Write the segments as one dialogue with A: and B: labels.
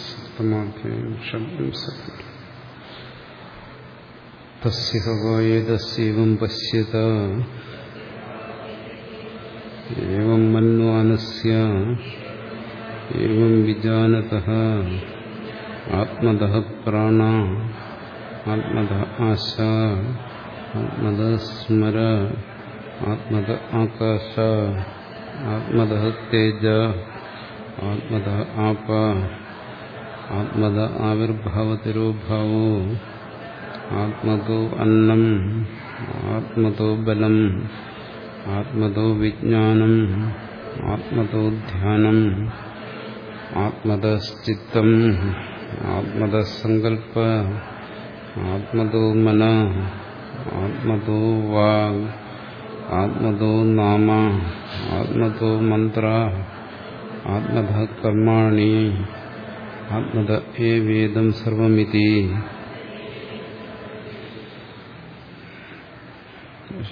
A: സപ്തമാധ്യായം ശബ്ദം സത്യം തസ്യ വായേതസ്യവം പശ്യത ഏവം മന്വാനസ്യ ഏവം വിജാനതഃ ആത്മതഃ പ്രാണ ആത്മതഃ ആശ ആത്മതഃ സ്മര ആത്മത ആകാശ ആത്മതഃ തേജ ആത്മത ആപ. ആത്മത ആവിർഭാവതിരോഭാവോ ആത്മതോ അന്നം. ആത്മതോ ബലം. ആത്മതോ വിജ്ഞാനം. ആത്മതോ ധ്യാനം. ആത്മതശ്ചിത്തം ആത്മതസങ്കൽപ്പ ആത്മതോ മന. ആത്മതോ വാഗ് ആത്മതോ നാമ. ആത്മതോ മന്ത്ര. ആത്മത കർമാണി ആത്മത ഏ വേദം സർവമിതി.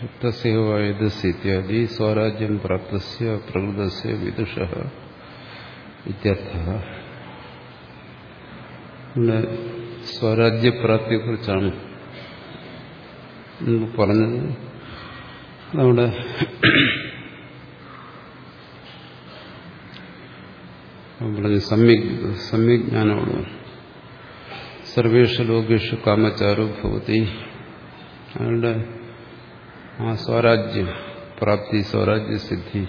A: ശക്തസ്യവായതസ്യത്യാദി സ്വരാജ്യം പ്രാപ്തസ്യ പ്രകൃതസ്യ വിദുഷ ഇത്യർത്ഥ. സ്വരാജ്യപ്രാപ്തിയെക്കുറിച്ചാണ് പറഞ്ഞത്. അവിടെ പറഞ്ഞു സമ്യക് സമ്യജ്ഞാനമാണ്. സർവേഷ ലോകേഷു കാമചാരു ഭവതി. അയാളുടെ ആ സ്വരാജ്യ പ്രാപ്തി സ്വരാജ്യസിദ്ധി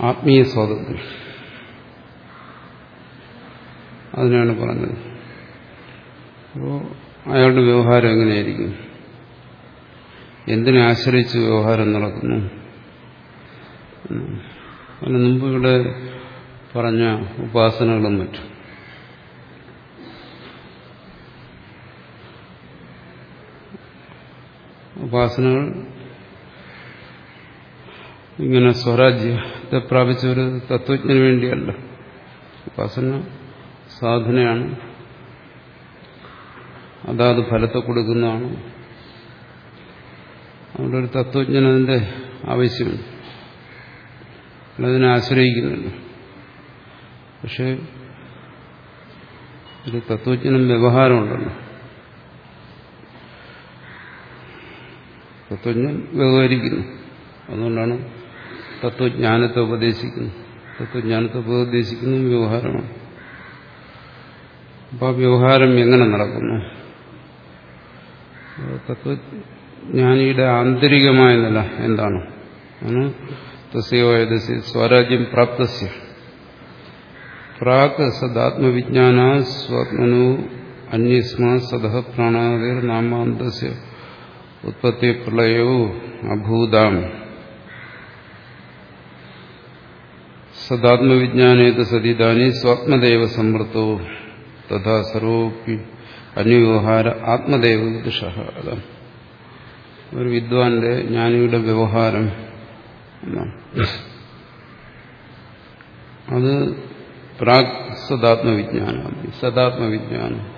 A: ആത്മീയ സ്വാതന്ത്ര്യം. അതിനാണ് പറഞ്ഞത്. അപ്പോൾ അയാളുടെ വ്യവഹാരം എങ്ങനെയായിരിക്കും? എന്തിനെ ആശ്രയിച്ച് വ്യവഹാരം നടക്കുന്നു? അതിന് മുമ്പ് ഇവിടെ പറഞ്ഞ ഉപാസനകളും മറ്റും. ഉപാസനകൾ ഇങ്ങനെ സ്വരാജ്യത്തെ പ്രാപിച്ച ഒരു തത്വജ്ഞന് വേണ്ടിയല്ല. ഉപാസന സാധനയാണ്. അതാത് ഫലത്തെ കൊടുക്കുന്നതാണ്. അവിടെ ഒരു തത്വജ്ഞനതിന്റെ ആവശ്യമുണ്ട്. അതിനെ ആശ്രയിക്കുന്നുണ്ട്. പക്ഷെ ഒരു തത്വജ്ഞനും വ്യവഹാരമുണ്ടല്ലോ തത്വജ്ഞൻ വ്യവഹരിക്കുന്നു. അതുകൊണ്ടാണ് തത്വജ്ഞാനത്തെ ഉപദേശിക്കുന്നത് തത്വജ്ഞാനത്തെ ഉപദേശിക്കുന്ന വ്യവഹാരമാണ്. അപ്പോൾ ആ വ്യവഹാരം എങ്ങനെ നടക്കുന്നു? തത്വജ്ഞാനിയുടെ ആന്തരികമായ നില എന്താണ്? ആണ് തസ്യോയതസ്യ സ്വരാജ്യം പ്രാപ്തസ്യ. പ്രാക് സദാത്മവിജ്ഞാന സ്വാത്മനു അന്യസ്മാ സദ പ്രാണാതിർ നാമാന്തസ്യ ഉത്പത്തി പ്രളയോ അഭൂതാം. സദാത്മവിജ്ഞാനേത് സതിദാനി സ്വാത്മദേവ സമൃത്തോ തഥാ സർവോപ്പി അന്യവ്യവഹാര ആത്മദേവ വിദുഷ. അതാണ് ഒരു വിദ്വാന്റെ ജ്ഞാനിയുടെ വ്യവഹാരം അത് പ്രാഗ് സദാത്മവിജ്ഞാനം. സദാത്മവിജ്ഞാനം.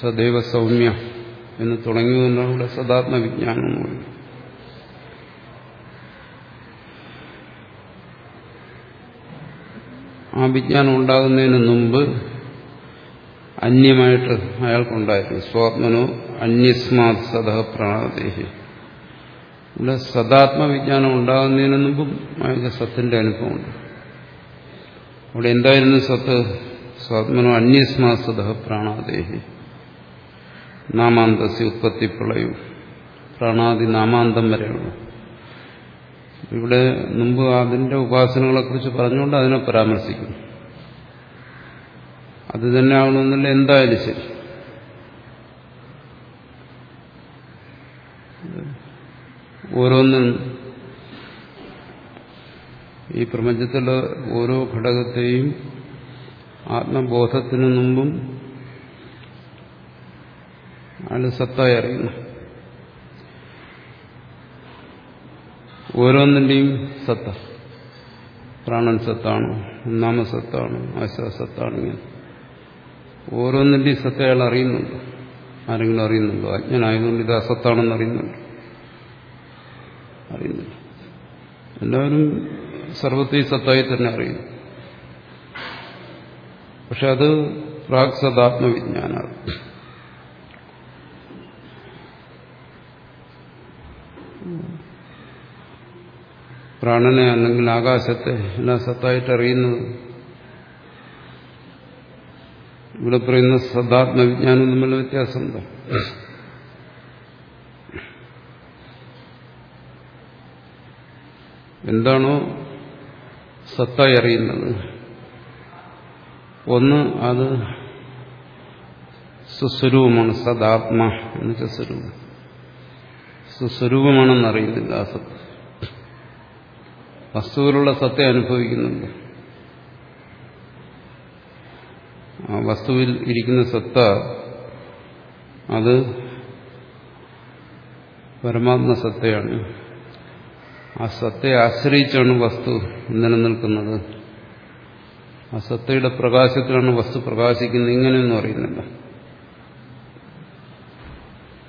A: സദൈവ സൗമ്യ എന്ന് തുടങ്ങിയതുകൊണ്ടാണ് ഇവിടെ സദാത്മവിജ്ഞാനം എന്ന് പറയുന്നത്. ആ വിജ്ഞാനം ഉണ്ടാകുന്നതിന് മുമ്പ് അന്യമായിട്ട് അയാൾക്കുണ്ടായിരുന്നു. സ്വാത്മനോ അന്യസ്മാത് സദഹ പ്രാണദേഹി. ഇവിടെ സദാത്മവിജ്ഞാനം ഉണ്ടാകുന്നതിന് മുമ്പും അയാൾക്ക് സത്തിന്റെ അനുഭവമുണ്ട്. അവിടെ എന്തായിരുന്നു സത്ത്? സ്വാത്മനോ അന്യസ്മാസത പ്രാണാദേഹി. നാമാന്തസ്യ ഉത്പത്തി പ്രളയു. പ്രാണാദി നാമാന്തം വരെയുള്ളൂ. ഇവിടെ മുമ്പ് അതിന്റെ ഉപാസനകളെക്കുറിച്ച് പറഞ്ഞുകൊണ്ട് അതിനെ പരാമർശിക്കുന്നു. അത് തന്നെ ആവണമെന്നില്ല. എന്തായാലും ശരി. ഓരോന്നും ഈ പ്രപഞ്ചത്തിലെ ഓരോ ഘടകത്തെയും ആത്മബോധത്തിനു മുമ്പും അയാൾ സത്തായി അറിയുന്നു. ഓരോന്നിന്റെയും സത്ത. പ്രാണൻ സത്താണ് നാമസത്താണ് ആശ്വാസത്താണ് ഇങ്ങനെ. ഓരോന്നിന്റെയും സത്ത അയാൾ അറിയുന്നുണ്ട്. ആരെങ്കിലും അറിയുന്നുണ്ടോ? അജ്ഞനായതുകൊണ്ട് ഇത് അസത്താണെന്ന് അറിയുന്നുണ്ട്. അറിയുന്നില്ല. എല്ലാവരും സർവത്തെ സത്തായി തന്നെ അറിയുന്നു. പക്ഷെ അത് പ്രാക് സദാത്മവിജ്ഞാനാണ് പ്രാണനെ അല്ലെങ്കിൽ ആകാശത്തെ എല്ലാം സത്തായിട്ട് അറിയുന്നത് ഇവിടെ പറയുന്ന സദാത്മവിജ്ഞാനം തമ്മിലുള്ള വ്യത്യാസം എന്താ എന്താണോ സത്തായി അറിയുന്നത്. ഒന്ന് അത് സുസ്വരൂപമാണ് സദാത്മ എന്ന് വെച്ച സ്വരൂപം. സുസ്വരൂപമാണെന്ന് അറിയുന്നില്ല ആ സത്ത്. വസ്തുവിലുള്ള സത്യം അനുഭവിക്കുന്നുണ്ട്. ആ വസ്തുവിൽ ഇരിക്കുന്ന സത്ത അത് പരമാത്മ സത്തയാണ്. ആ സത്തയെ ആശ്രയിച്ചാണ് വസ്തു നിലനിൽക്കുന്നത് ആ സത്തയുടെ പ്രകാശത്തിലാണ് വസ്തു പ്രകാശിക്കുന്നത്. ഇങ്ങനെയൊന്നും അറിയുന്നില്ല.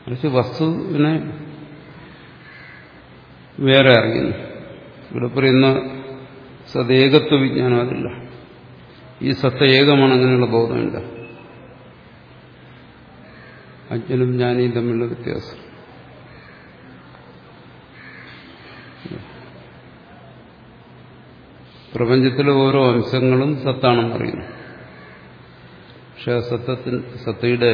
A: മറിച്ച് വസ്തുവിനെ വേറെ അറിയുന്നു. ഇവിടെ പറയുന്ന സദേകത്വ വിജ്ഞാനം അതില്ല. ഈ സത്ത ഏകമാണ് അങ്ങനെയുള്ള ബോധമില്ല. അജ്ഞനും ജ്ഞാനിയും തമ്മിലുള്ള വ്യത്യാസം. പ്രപഞ്ചത്തിലെ ഓരോ അംശങ്ങളും സത്താണെന്ന് പറയുന്നു. പക്ഷെ ആ സത്തത്തിൽ സത്തയുടെ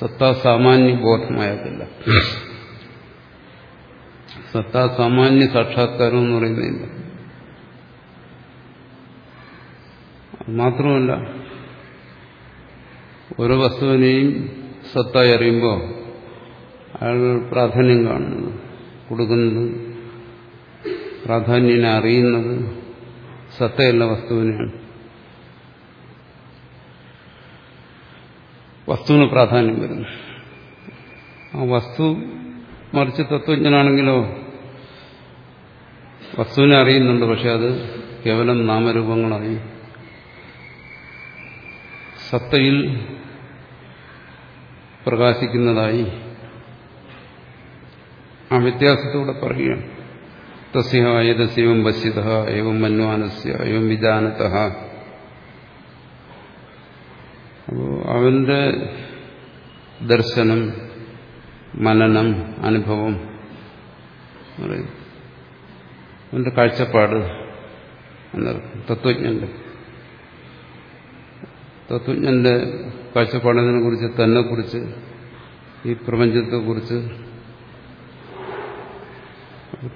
A: സത്താ സാമാന്യ ബോധമായതല്ല. സത്താ സാമാന്യ സാക്ഷാത്കാരം എന്ന് പറയുന്നില്ല മാത്രമല്ല ഓരോ വസ്തുവിനെയും സത്തായി അറിയുമ്പോൾ അയാൾ പ്രാധാന്യം കാണുന്നത് കൊടുക്കുന്നത് പ്രാധാന്യനെ അറിയുന്നത് സത്തയല്ല വസ്തുവിനെയാണ്. വസ്തുവിന് പ്രാധാന്യം വരുന്നു. ആ വസ്തു മറിച്ച് തത്വജ്ഞനാണെങ്കിലോ വസ്തുവിനെ അറിയുന്നുണ്ട് പക്ഷെ അത് കേവലം നാമരൂപങ്ങളായി സത്തയിൽ പ്രകാശിക്കുന്നതായി ആ വ്യത്യാസത്തോടെ പറയുകയാണ്. തസ്യ പശ്യത ഏവം മന്വാനസ്യ ഏവം വിജാനത അവന്റെ ദർശനം മനനം അനുഭവം അവന്റെ കാഴ്ചപ്പാട് എന്നർത്ഥം തത്വജ്ഞന്റെ തത്വജ്ഞന്റെ കാഴ്ചപ്പാടിനെ കുറിച്ച് തന്നെ കുറിച്ച് ഈ പ്രപഞ്ചത്തെക്കുറിച്ച്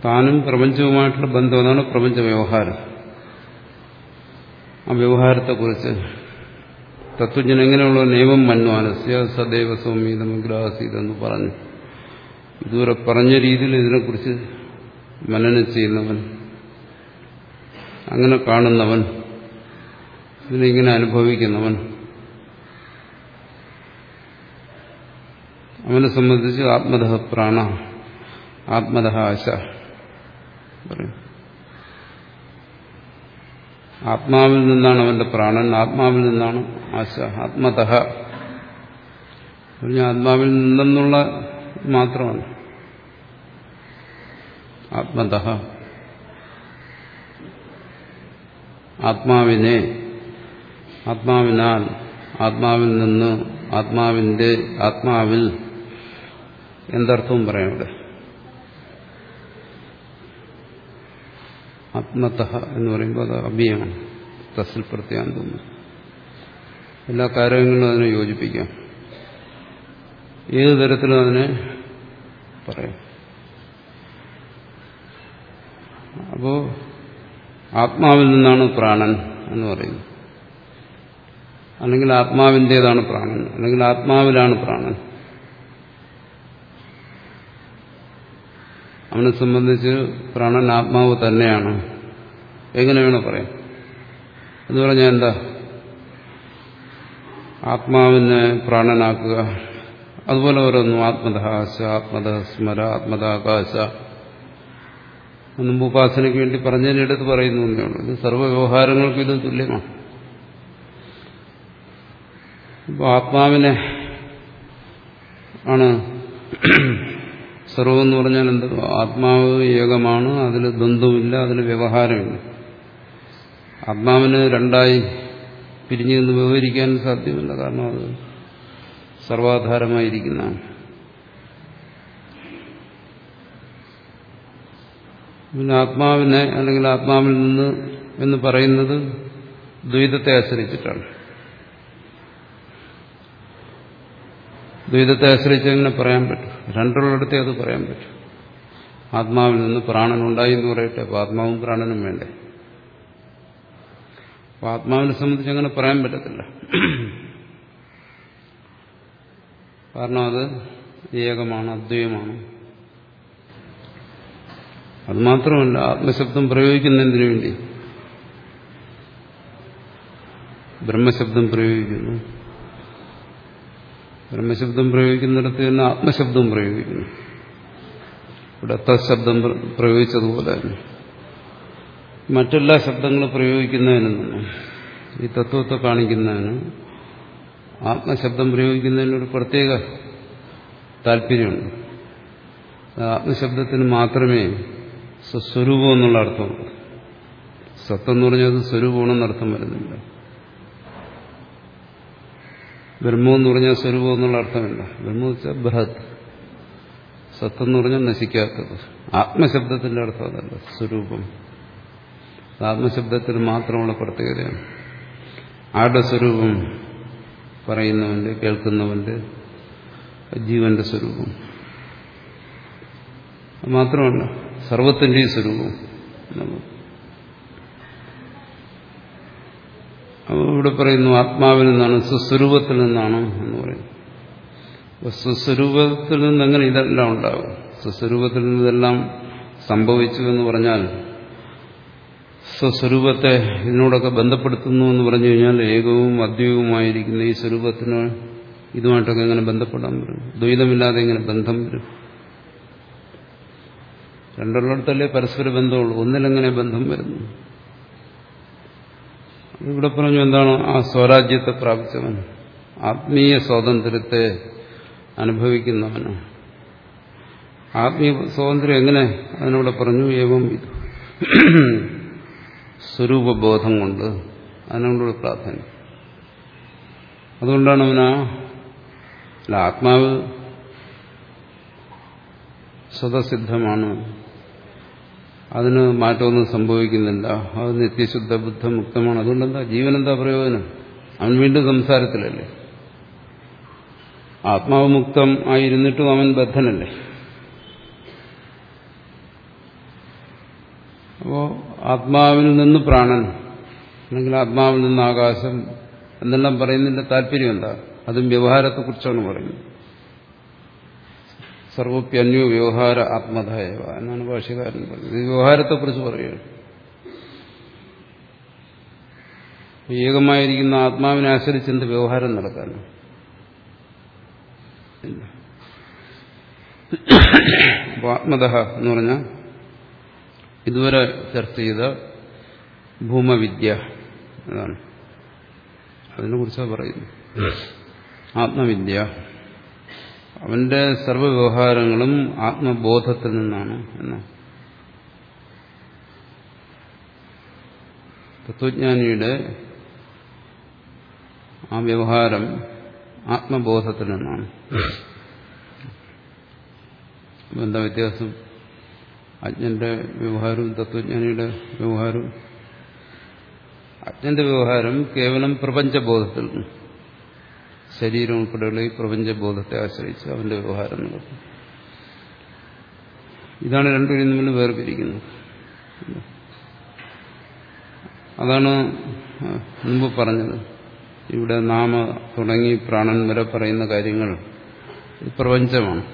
A: താനും പ്രപഞ്ചവുമായിട്ടുള്ള ബന്ധം അതാണ് പ്രപഞ്ച വ്യവഹാരം. ആ വ്യവഹാരത്തെക്കുറിച്ച് തത്വജ്ഞൻ എങ്ങനെയുള്ള നിയമം മന്വാനസ്യ സദൈവ സൗമ്യതമഗ്രാസീതെന്ന് പറഞ്ഞു. ഇതുവരെ പറഞ്ഞ രീതിയിൽ ഇതിനെക്കുറിച്ച് മനനം ചെയ്യുന്നവൻ അങ്ങനെ കാണുന്നവൻ ഇതിനിങ്ങനെ അനുഭവിക്കുന്നവൻ അവനെ സംബന്ധിച്ച് ആത്മത പ്രാണ ആത്മത ആശ പറയും. ആത്മാവിൽ നിന്നാണ് അവന്റെ പ്രാണൻ ആത്മാവിൽ നിന്നാണ് ആശ ആത്മതഹ. പറഞ്ഞ ആത്മാവിൽ നിന്നെന്നുള്ള മാത്രമാണ്. ആത്മതഹ. ആത്മാവിനെ ആത്മാവിനാൽ ആത്മാവിൽ നിന്ന് ആത്മാവിന്റെ ആത്മാവിൽ എന്തർത്ഥവും പറയാം ഇവിടെ. ആത്മത എന്ന് പറയുമ്പോൾ അത് അവ്യയമാണ് തസ്സിൽ പ്രത്യാന്തം എല്ലാ കാര്യങ്ങളും അതിനെ യോജിപ്പിക്കാം. ഏത് തരത്തിലും അതിനെ പറയാം. അപ്പോ ആത്മാവിൽ നിന്നാണ് പ്രാണൻ എന്ന് പറയുന്നത്. അല്ലെങ്കിൽ ആത്മാവിന്റേതാണ് പ്രാണൻ. അല്ലെങ്കിൽ ആത്മാവിലാണ് പ്രാണൻ. അവനെ സംബന്ധിച്ച് പ്രാണൻ ആത്മാവ് തന്നെയാണ്. എങ്ങനെ വേണോ പറയാം. എന്ന് പറഞ്ഞാൽ എന്താ? ആത്മാവിനെ പ്രാണനാക്കുക. അതുപോലെ ഓരോന്നു ആത്മദാശ ആത്മദസ്മര ആത്മദാകാശ. മുമ്പ് ഉപാസനയ്ക്ക് വേണ്ടി പറഞ്ഞതിനടുത്ത് പറയുന്നു എന്നേയുള്ളൂ ഇത് സർവ വ്യവഹാരങ്ങൾക്കും ഇത് തുല്യമാണ്. ഇപ്പോൾ ആത്മാവിനെ ആണ് സർവം എന്ന് പറഞ്ഞാൽ എന്ത്? ആത്മാവ് ഏകമാണ് അതിൽ ദ്വന്ദ്വമില്ല അതിൽ വ്യവഹാരമില്ല. ആത്മാവിന് രണ്ടായി പിരിഞ്ഞു നിന്ന് വ്യവഹരിക്കാൻ സാധ്യമല്ല കാരണം അത് സർവാധാരമായിരിക്കുന്നതാണ്. പിന്നെ ആത്മാവിനെ അല്ലെങ്കിൽ ആത്മാവിൽ നിന്ന് എന്ന് പറയുന്നത് ദ്വൈതത്തെ ആശ്രയിച്ചിട്ടാണ്. ദ്വൈതത്തെ ആശ്രയിച്ച് എങ്ങനെ പറയാൻ പറ്റും? രണ്ടുള്ളിടത്തെ അത് പറയാൻ പറ്റും. ആത്മാവിൽ നിന്ന് പ്രാണൻ ഉണ്ടായി എന്ന് പറയട്ടെ അപ്പോൾ ആത്മാവും പ്രാണനും വേണ്ടേ? അപ്പോൾ ആത്മാവിനെ സംബന്ധിച്ച് അങ്ങനെ പറയാൻ പറ്റത്തില്ല. കാരണം അത് ഏകമാണ് അദ്വൈമാണ് അത് മാത്രമല്ല ആത്മശബ്ദം പ്രയോഗിക്കുന്നതിനു വേണ്ടി. ബ്രഹ്മശബ്ദം പ്രയോഗിക്കുന്നു. ബ്രഹ്മശബ്ദം പ്രയോഗിക്കുന്നിടത്ത് തന്നെ ആത്മശബ്ദം പ്രയോഗിക്കുന്നു. ഇവിടെ തശബ്ദം പ്രയോഗിച്ചതുപോലെ മറ്റെല്ലാ ശബ്ദങ്ങളും പ്രയോഗിക്കുന്നതിനും ഈ തത്വത്തെ കാണിക്കുന്നതിന് ആത്മശബ്ദം പ്രയോഗിക്കുന്നതിനൊരു പ്രത്യേക താല്പര്യമുണ്ട്. ആത്മശബ്ദത്തിന് മാത്രമേ സ്വസ്വരൂപം എന്നുള്ള അർത്ഥമുള്ളൂ. എന്ന് പറഞ്ഞാൽ സ്വരൂപമാണെന്ന് അർത്ഥം വരുന്നില്ല. ബ്രഹ്മം എന്ന് പറഞ്ഞാൽ സ്വരൂപം എന്നുള്ള അർത്ഥമില്ല. ബ്രഹ്മം വെച്ചാൽ ബൃഹത്. സത്തെന്ന് പറഞ്ഞാൽ നശിക്കാത്തത്. ആത്മശബ്ദത്തിന്റെ അർത്ഥം അതല്ല സ്വരൂപം. ആത്മശബ്ദത്തിന് മാത്രമുള്ള പ്രത്യേകതയാണ്. ആരുടെ സ്വരൂപം പറയുന്നവന്റെ കേൾക്കുന്നവന്റെ ജീവന്റെ സ്വരൂപം. മാത്രമല്ല സർവത്തിന്റെയും സ്വരൂപം. ഇവിടെ പറയുന്നു ആത്മാവിൽ നിന്നാണ് സുസ്വരൂപത്തിൽ നിന്നാണ് എന്ന് പറയുന്നു. സുസ്വരൂപത്തിൽ നിന്ന് എങ്ങനെ ഇതെല്ലാം ഉണ്ടാകും? സുസ്വരൂപത്തിൽ ഇതെല്ലാം സംഭവിച്ചു എന്ന് പറഞ്ഞാൽ സ്വസ്വരൂപത്തെ ഇതിനോടൊക്കെ ബന്ധപ്പെടുത്തുന്നു എന്ന് പറഞ്ഞു കഴിഞ്ഞാൽ ഏകവും മദ്യവുമായിരിക്കുന്ന ഈ സ്വരൂപത്തിന് ഇതുമായിട്ടൊക്കെ എങ്ങനെ ബന്ധപ്പെടാൻ വരും ദ്വൈതമില്ലാതെ എങ്ങനെ ബന്ധം വരും? രണ്ടുള്ളിടത്തല്ലേ പരസ്പര ബന്ധമുള്ളൂ. ഒന്നിലെങ്ങനെ ബന്ധം വരുന്നു? ഇവിടെ പറഞ്ഞു എന്താണ്? ആ സ്വരാജ്യത്തെ പ്രാപിച്ചവൻ ആത്മീയ സ്വാതന്ത്ര്യത്തെ അനുഭവിക്കുന്നവന് ആത്മീയ സ്വാതന്ത്ര്യം എങ്ങനെ? അതിനവിടെ പറഞ്ഞു ഏവം ഇത് സ്വരൂപബോധം കൊണ്ട് അതിനോടുള്ള പ്രാധാന്യം. അതുകൊണ്ടാണ് അവനാ അല്ല ആത്മാവ് സ്വതസിദ്ധമാണ്. അതിന് മാറ്റമൊന്നും സംഭവിക്കുന്നില്ല. അത് നിത്യശുദ്ധ ബുദ്ധ മുക്തമാണ് അതുകൊണ്ടെന്താ? ജീവനെന്താ പ്രയോജനം? അവൻ വീണ്ടും സംസാരത്തിലല്ലേ? ആത്മാവ് മുക്തം ആയിരുന്നിട്ടും അവൻ ബദ്ധനല്ലേ? അപ്പോ ആത്മാവിൽ നിന്ന് പ്രാണൻ അല്ലെങ്കിൽ ആത്മാവിൽ നിന്ന് ആകാശം എന്നെല്ലാം പറയുന്നതിന്റെ താല്പര്യം എന്താ? അതും വ്യവഹാരത്തെക്കുറിച്ചാണ് പറയുന്നത്. സർവപ്യന്യോ വ്യവഹാര ആത്മധായവ എന്നാണ് ഭാഷ്യകാരൻ പറയുന്നത് ഇത് വ്യവഹാരത്തെക്കുറിച്ച് പറയുകയാണ്. ഏകമായിരിക്കുന്ന ആത്മാവിനെ ആശ്രയിച്ച് എന്ത് വ്യവഹാരം നടക്കാനും അപ്പോൾ ആത്മത എന്ന് പറഞ്ഞാൽ ഇതുവരെ ചർച്ച ചെയ്ത ഭൂമവിദ്യ എന്നാണ് അതിനെക്കുറിച്ചാണ് പറയുന്നത്. ആത്മവിദ്യ അവന്റെ സർവവ്യവഹാരങ്ങളും ആത്മബോധത്തിൽ നിന്നാണ് എന്ന്. തത്വജ്ഞാനിയുടെ ആ വ്യവഹാരം ആത്മബോധത്തിൽ നിന്നാണ്. എന്താ വ്യത്യാസം? അജ്ഞന്റെ വ്യവഹാരവും തത്വജ്ഞാനിയുടെ വ്യവഹാരവും. അജ്ഞന്റെ വ്യവഹാരം കേവലം പ്രപഞ്ചബോധത്തിൽ നിന്ന് ശരീരം ഉൾപ്പെടെയുള്ള ഈ പ്രപഞ്ചബോധത്തെ ആശ്രയിച്ച് അവന്റെ വ്യവഹാരം നടക്കും. ഇതാണ് രണ്ടുപേരും തമ്മിൽ വേർപിരിക്കുന്നത്. അതാണ് മുമ്പ് പറഞ്ഞത്. ഇവിടെ നാമ തുടങ്ങി പ്രാണൻ വരെ പറയുന്ന കാര്യങ്ങൾ പ്രപഞ്ചമാണ്.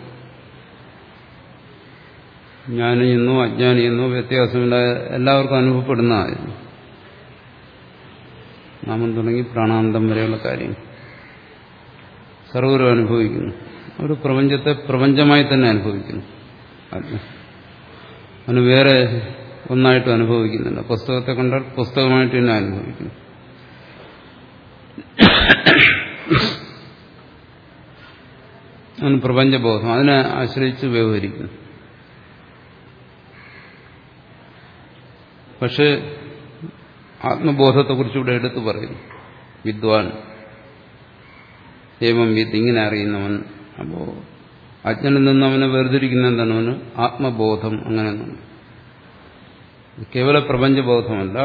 A: ജ്ഞാനിയെന്നോ അജ്ഞാനിയെന്നോ വ്യത്യാസമില്ല എല്ലാവർക്കും അനുഭവപ്പെടുന്നതായിരുന്നു. നാമം തുടങ്ങി പ്രാണാന്തം വരെയുള്ള കാര്യം സർവരും അനുഭവിക്കുന്നു. ഒരു പ്രപഞ്ചത്തെ പ്രപഞ്ചമായി തന്നെ അനുഭവിക്കുന്നു. അവന് വേറെ ഒന്നായിട്ട് അനുഭവിക്കുന്നില്ല പുസ്തകത്തെ കണ്ടാൽ പുസ്തകമായിട്ട് തന്നെ അനുഭവിക്കുന്നു. അവന് പ്രപഞ്ചബോധം അതിനെ ആശ്രയിച്ച് വ്യവഹരിക്കുന്നു. പക്ഷേ ആത്മബോധത്തെക്കുറിച്ച് ഇവിടെ എടുത്തു പറയുന്നു. വിദ്വാൻ ഏവം വിത്ത് ഇങ്ങനെ അറിയുന്നവൻ അപ്പോ അജ്ഞനിൽ നിന്ന് അവനെ വേർതിരിക്കുന്ന എന്താണ് അവന് ആത്മബോധം അങ്ങനെ കേവല പ്രപഞ്ചബോധമല്ല.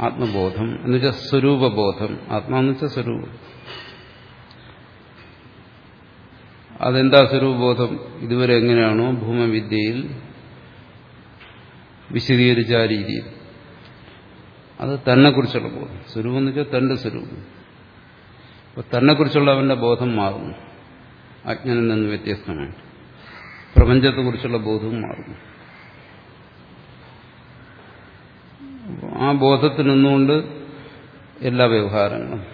A: ആത്മബോധം എന്നുവെച്ചാൽ സ്വരൂപബോധം. ആത്മാന്ന് വെച്ചാൽ സ്വരൂപം. അതെന്താ സ്വരൂപബോധം? ഇതുവരെ എങ്ങനെയാണോ ഭൂമവിദ്യയിൽ വിശദീകരിച്ച ആ രീതിയിൽ. അത് തന്നെ കുറിച്ചുള്ള ബോധം. സ്വരൂപം എന്ന് വെച്ചാൽ തന്റെ സ്വരൂപം. അപ്പൊ തന്നെക്കുറിച്ചുള്ള അവന്റെ ബോധം മാറുന്നു. അജ്ഞനിൽ നിന്ന് വ്യത്യസ്തമായിട്ട് പ്രപഞ്ചത്തെക്കുറിച്ചുള്ള ബോധവും മാറുന്നു. ആ ബോധത്തിൽ നിന്നുകൊണ്ട് എല്ലാ വ്യവഹാരങ്ങളും.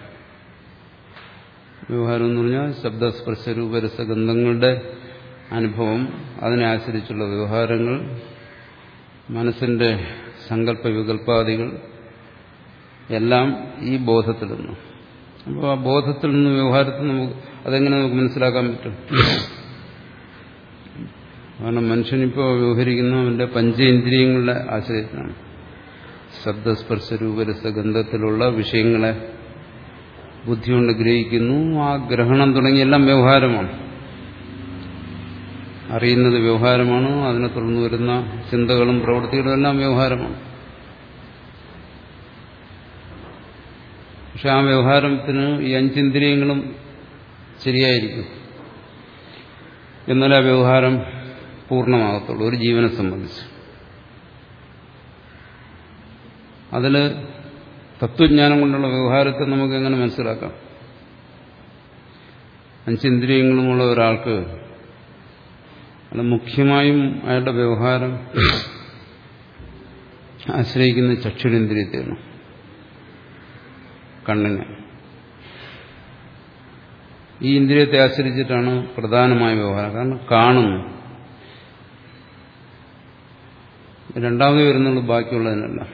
A: വ്യവഹാരം എന്ന് പറഞ്ഞാൽ ശബ്ദസ്പർശ രൂപരസഗന്ധങ്ങളുടെ അനുഭവം അതിനെ ആശ്രയിച്ചുള്ള വ്യവഹാരങ്ങൾ മനസ്സിന്റെ സങ്കല്പ വികല്പാദികൾ എല്ലാം ഈ ബോധത്തിൽ നിന്ന്. അപ്പോൾ ആ ബോധത്തിൽ നിന്ന് വ്യവഹാരത്തിൽ നമുക്ക് അതെങ്ങനെ നമുക്ക് മനസ്സിലാക്കാൻ പറ്റും? കാരണം മനുഷ്യനിപ്പോൾ വ്യവഹരിക്കുന്ന അവന്റെ പഞ്ചേന്ദ്രിയങ്ങളുടെ ആശ്രയത്തിനാണ് ശബ്ദസ്പർശ രൂപരസഗന്ധത്തിലുള്ള വിഷയങ്ങളെ ബുദ്ധി കൊണ്ട് ഗ്രഹിക്കുന്നു ആ ഗ്രഹണം തുടങ്ങിയെല്ലാം വ്യവഹാരമാണ്. അറിയുന്നത് വ്യവഹാരമാണ് അതിനെ തുടർന്ന് വരുന്ന ചിന്തകളും പ്രവൃത്തികളും എല്ലാം വ്യവഹാരമാണ്. പക്ഷെ ആ വ്യവഹാരത്തിന് ഈ അഞ്ചിന്ദ്രിയങ്ങളും ശരിയായിരിക്കും. എന്നാലേ ആ വ്യവഹാരം പൂർണമാകത്തുള്ളൂ ഒരു ജീവനെ സംബന്ധിച്ച്. അതിൽ തത്വജ്ഞാനം കൊണ്ടുള്ള വ്യവഹാരത്തെ നമുക്ക് എങ്ങനെ മനസ്സിലാക്കാം? അഞ്ചിന്ദ്രിയങ്ങളുമുള്ള ഒരാൾക്ക് അത് മുഖ്യമായും അയാളുടെ വ്യവഹാരം ആശ്രയിക്കുന്ന ചക്ഷുരേന്ദ്രിയത്തെയാണ്. കണ്ണിനെ. ഈ ഇന്ദ്രിയത്തെ ആശ്രയിച്ചിട്ടാണ് പ്രധാനമായ വ്യവഹാരം. കാരണം കാണുന്നു. രണ്ടാമത് വരുന്നുള്ളൂ ബാക്കിയുള്ളതിനല്ല.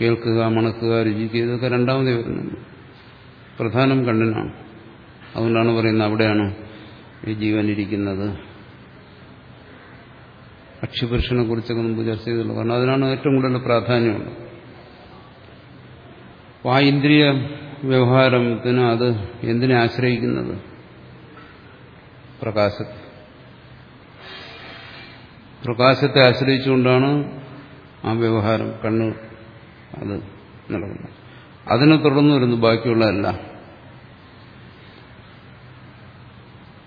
A: കേൾക്കുക മണക്കുക രുചിക്കുക ഇതൊക്കെ രണ്ടാമത് വരുന്നുള്ളൂ. പ്രധാനം കണ്ണിനാണ്. അതുകൊണ്ടാണ് പറയുന്നത് അവിടെയാണ് ഈ ജീവൻ ഇരിക്കുന്നത്. അക്ഷിപുരുഷനെ കുറിച്ചൊക്കെ മുമ്പ് ചർച്ച ചെയ്തുള്ളൂ കാരണം അതിനാണ് ഏറ്റവും കൂടുതൽ പ്രാധാന്യമുള്ളത്. ആ ഇന്ദ്രിയ വ്യവഹാരത്തിന് അത് എന്തിനെ ആശ്രയിക്കുന്നത്? പ്രകാശത്തെ. പ്രകാശത്തെ ആശ്രയിച്ചുകൊണ്ടാണ് ആ വ്യവഹാരം കണ്ണ് അത് നടക്കുന്നത്. അതിനെ തുടർന്ന് വരുന്നു ബാക്കിയുള്ളതല്ല.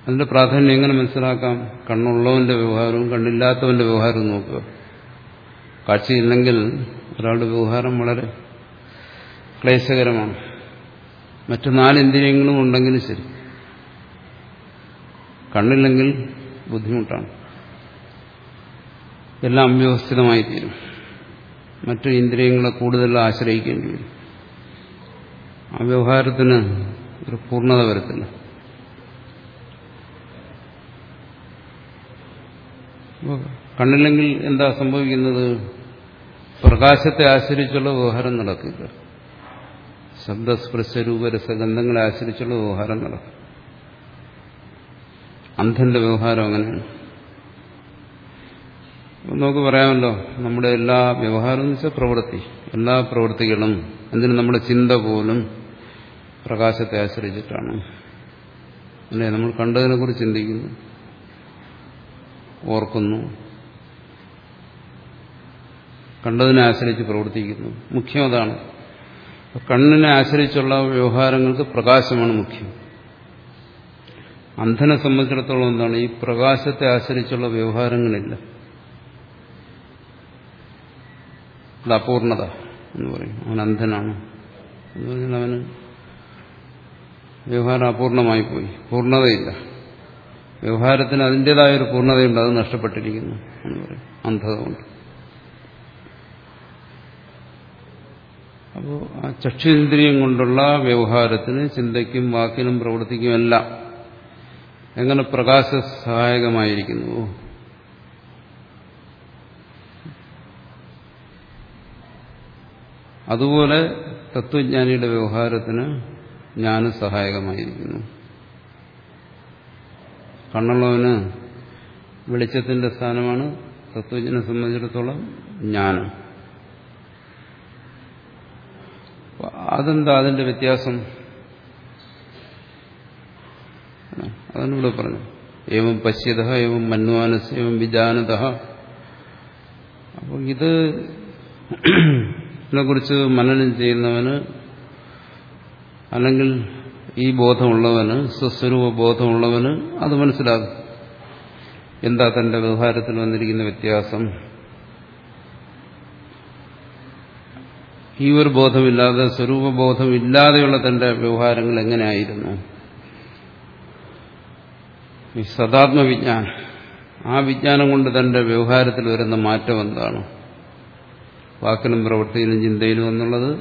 A: അതിന്റെ പ്രാധാന്യം എങ്ങനെ മനസ്സിലാക്കാം? കണ്ണുള്ളവന്റെ വ്യവഹാരവും കണ്ണില്ലാത്തവന്റെ വ്യവഹാരവും നോക്കുക. കാഴ്ചയില്ലെങ്കിൽ ഒരാളുടെ വ്യവഹാരം വളരെ ക്ലേശകരമാണ്. മറ്റു നാല് ഇന്ദ്രിയങ്ങളും ഉണ്ടെങ്കിലും ശരി. കണ്ണില്ലെങ്കിൽ ബുദ്ധിമുട്ടാണ്. എല്ലാം അവ്യവസ്ഥിതമായി തീരും. മറ്റു ഇന്ദ്രിയങ്ങളെ കൂടുതൽ ആശ്രയിക്കേണ്ടി വരും. ആ വ്യവഹാരത്തിന് ഒരു പൂർണത വരത്തില്ല. കണ്ണില്ലെങ്കിൽ എന്താ സംഭവിക്കുന്നത്? പ്രകാശത്തെ ആശ്രയിച്ചുള്ള വ്യവഹാരം നടക്കില്ല. ശബ്ദസ്പർശ രൂപരസഗന്ധങ്ങളെ ആശ്രയിച്ചുള്ള വ്യവഹാരം നടക്കും അന്ധന്റെ വ്യവഹാരം അങ്ങനെയാണ്. നമുക്ക് പറയാമല്ലോ നമ്മുടെ എല്ലാ വ്യവഹാരം എന്ന് വെച്ചാൽ പ്രവൃത്തി. എല്ലാ പ്രവൃത്തികളും എന്തിനും നമ്മുടെ ചിന്ത പോലും പ്രകാശത്തെ ആശ്രയിച്ചിട്ടാണ്. അല്ലേ? നമ്മൾ കണ്ടതിനെ കുറിച്ച് ചിന്തിക്കുന്നു ഓർക്കുന്നു കണ്ടതിനെ ആശ്രയിച്ച് പ്രവർത്തിക്കുന്നു. മുഖ്യം അതാണ്. കണ്ണിനെ ആശ്രയിച്ചുള്ള വ്യവഹാരങ്ങൾക്ക് പ്രകാശമാണ് മുഖ്യം. അന്ധനെ സംബന്ധിച്ചിടത്തോളം എന്താണ്? ഈ പ്രകാശത്തെ ആശ്രയിച്ചുള്ള വ്യവഹാരങ്ങളില്ല. അത് അപൂർണത എന്ന് പറയും. അവൻ അന്ധനാണ്. എന്ന് പറഞ്ഞാൽ അവന് വ്യവഹാരം അപൂർണമായി പോയി. പൂർണതയില്ല. വ്യവഹാരത്തിന് അതിന്റെതായ ഒരു പൂർണതയുണ്ട് അത് നഷ്ടപ്പെട്ടിരിക്കുന്നു എന്ന് പറയും. അന്ധത കൊണ്ട്. അപ്പോൾ ആ ചക്ഷുന്ദ്രിയം കൊണ്ടുള്ള വ്യവഹാരത്തിന് ചിന്തയ്ക്കും വാക്കിനും പ്രവർത്തിക്കും എല്ലാം എങ്ങനെ പ്രകാശ സഹായകമായിരിക്കുന്നു അതുപോലെ തത്വജ്ഞാനിയുടെ വ്യവഹാരത്തിന് ജ്ഞാനം സഹായകമായിരിക്കുന്നു. കണ്ണുള്ളവന് വെളിച്ചത്തിന്റെ സ്ഥാനമാണ് തത്വജ്ഞനെ സംബന്ധിച്ചിടത്തോളം ജ്ഞാനം അതെന്താ അതിന്റെ വ്യത്യാസം? അതാണ് ഇവിടെ പറഞ്ഞു ഏവം പശ്യത ഏവം മന്വാനസ് ഏവം വിജാനത. അപ്പോൾ ഇത് ഇതിനെക്കുറിച്ച് മനനം ചെയ്യുന്നവന് അല്ലെങ്കിൽ ഈ ബോധമുള്ളവന് സ്വസ്വരൂപ ബോധമുള്ളവന് അത് മനസ്സിലാകും. എന്താ തന്റെ വ്യവഹാരത്തിൽ വന്നിരിക്കുന്ന വ്യത്യാസം? ഈ ഒരു ബോധമില്ലാതെ സ്വരൂപബോധമില്ലാതെയുള്ള തന്റെ വ്യവഹാരങ്ങൾ എങ്ങനെയായിരുന്നു? ഈ സദാത്മവിജ്ഞാനം. ആ വിജ്ഞാനം കൊണ്ട് തന്റെ വ്യവഹാരത്തിൽ വരുന്ന മാറ്റം എന്താണ്? വാക്കിലും പ്രവൃത്തിയിലും ചിന്തയിലും എന്നുള്ളത്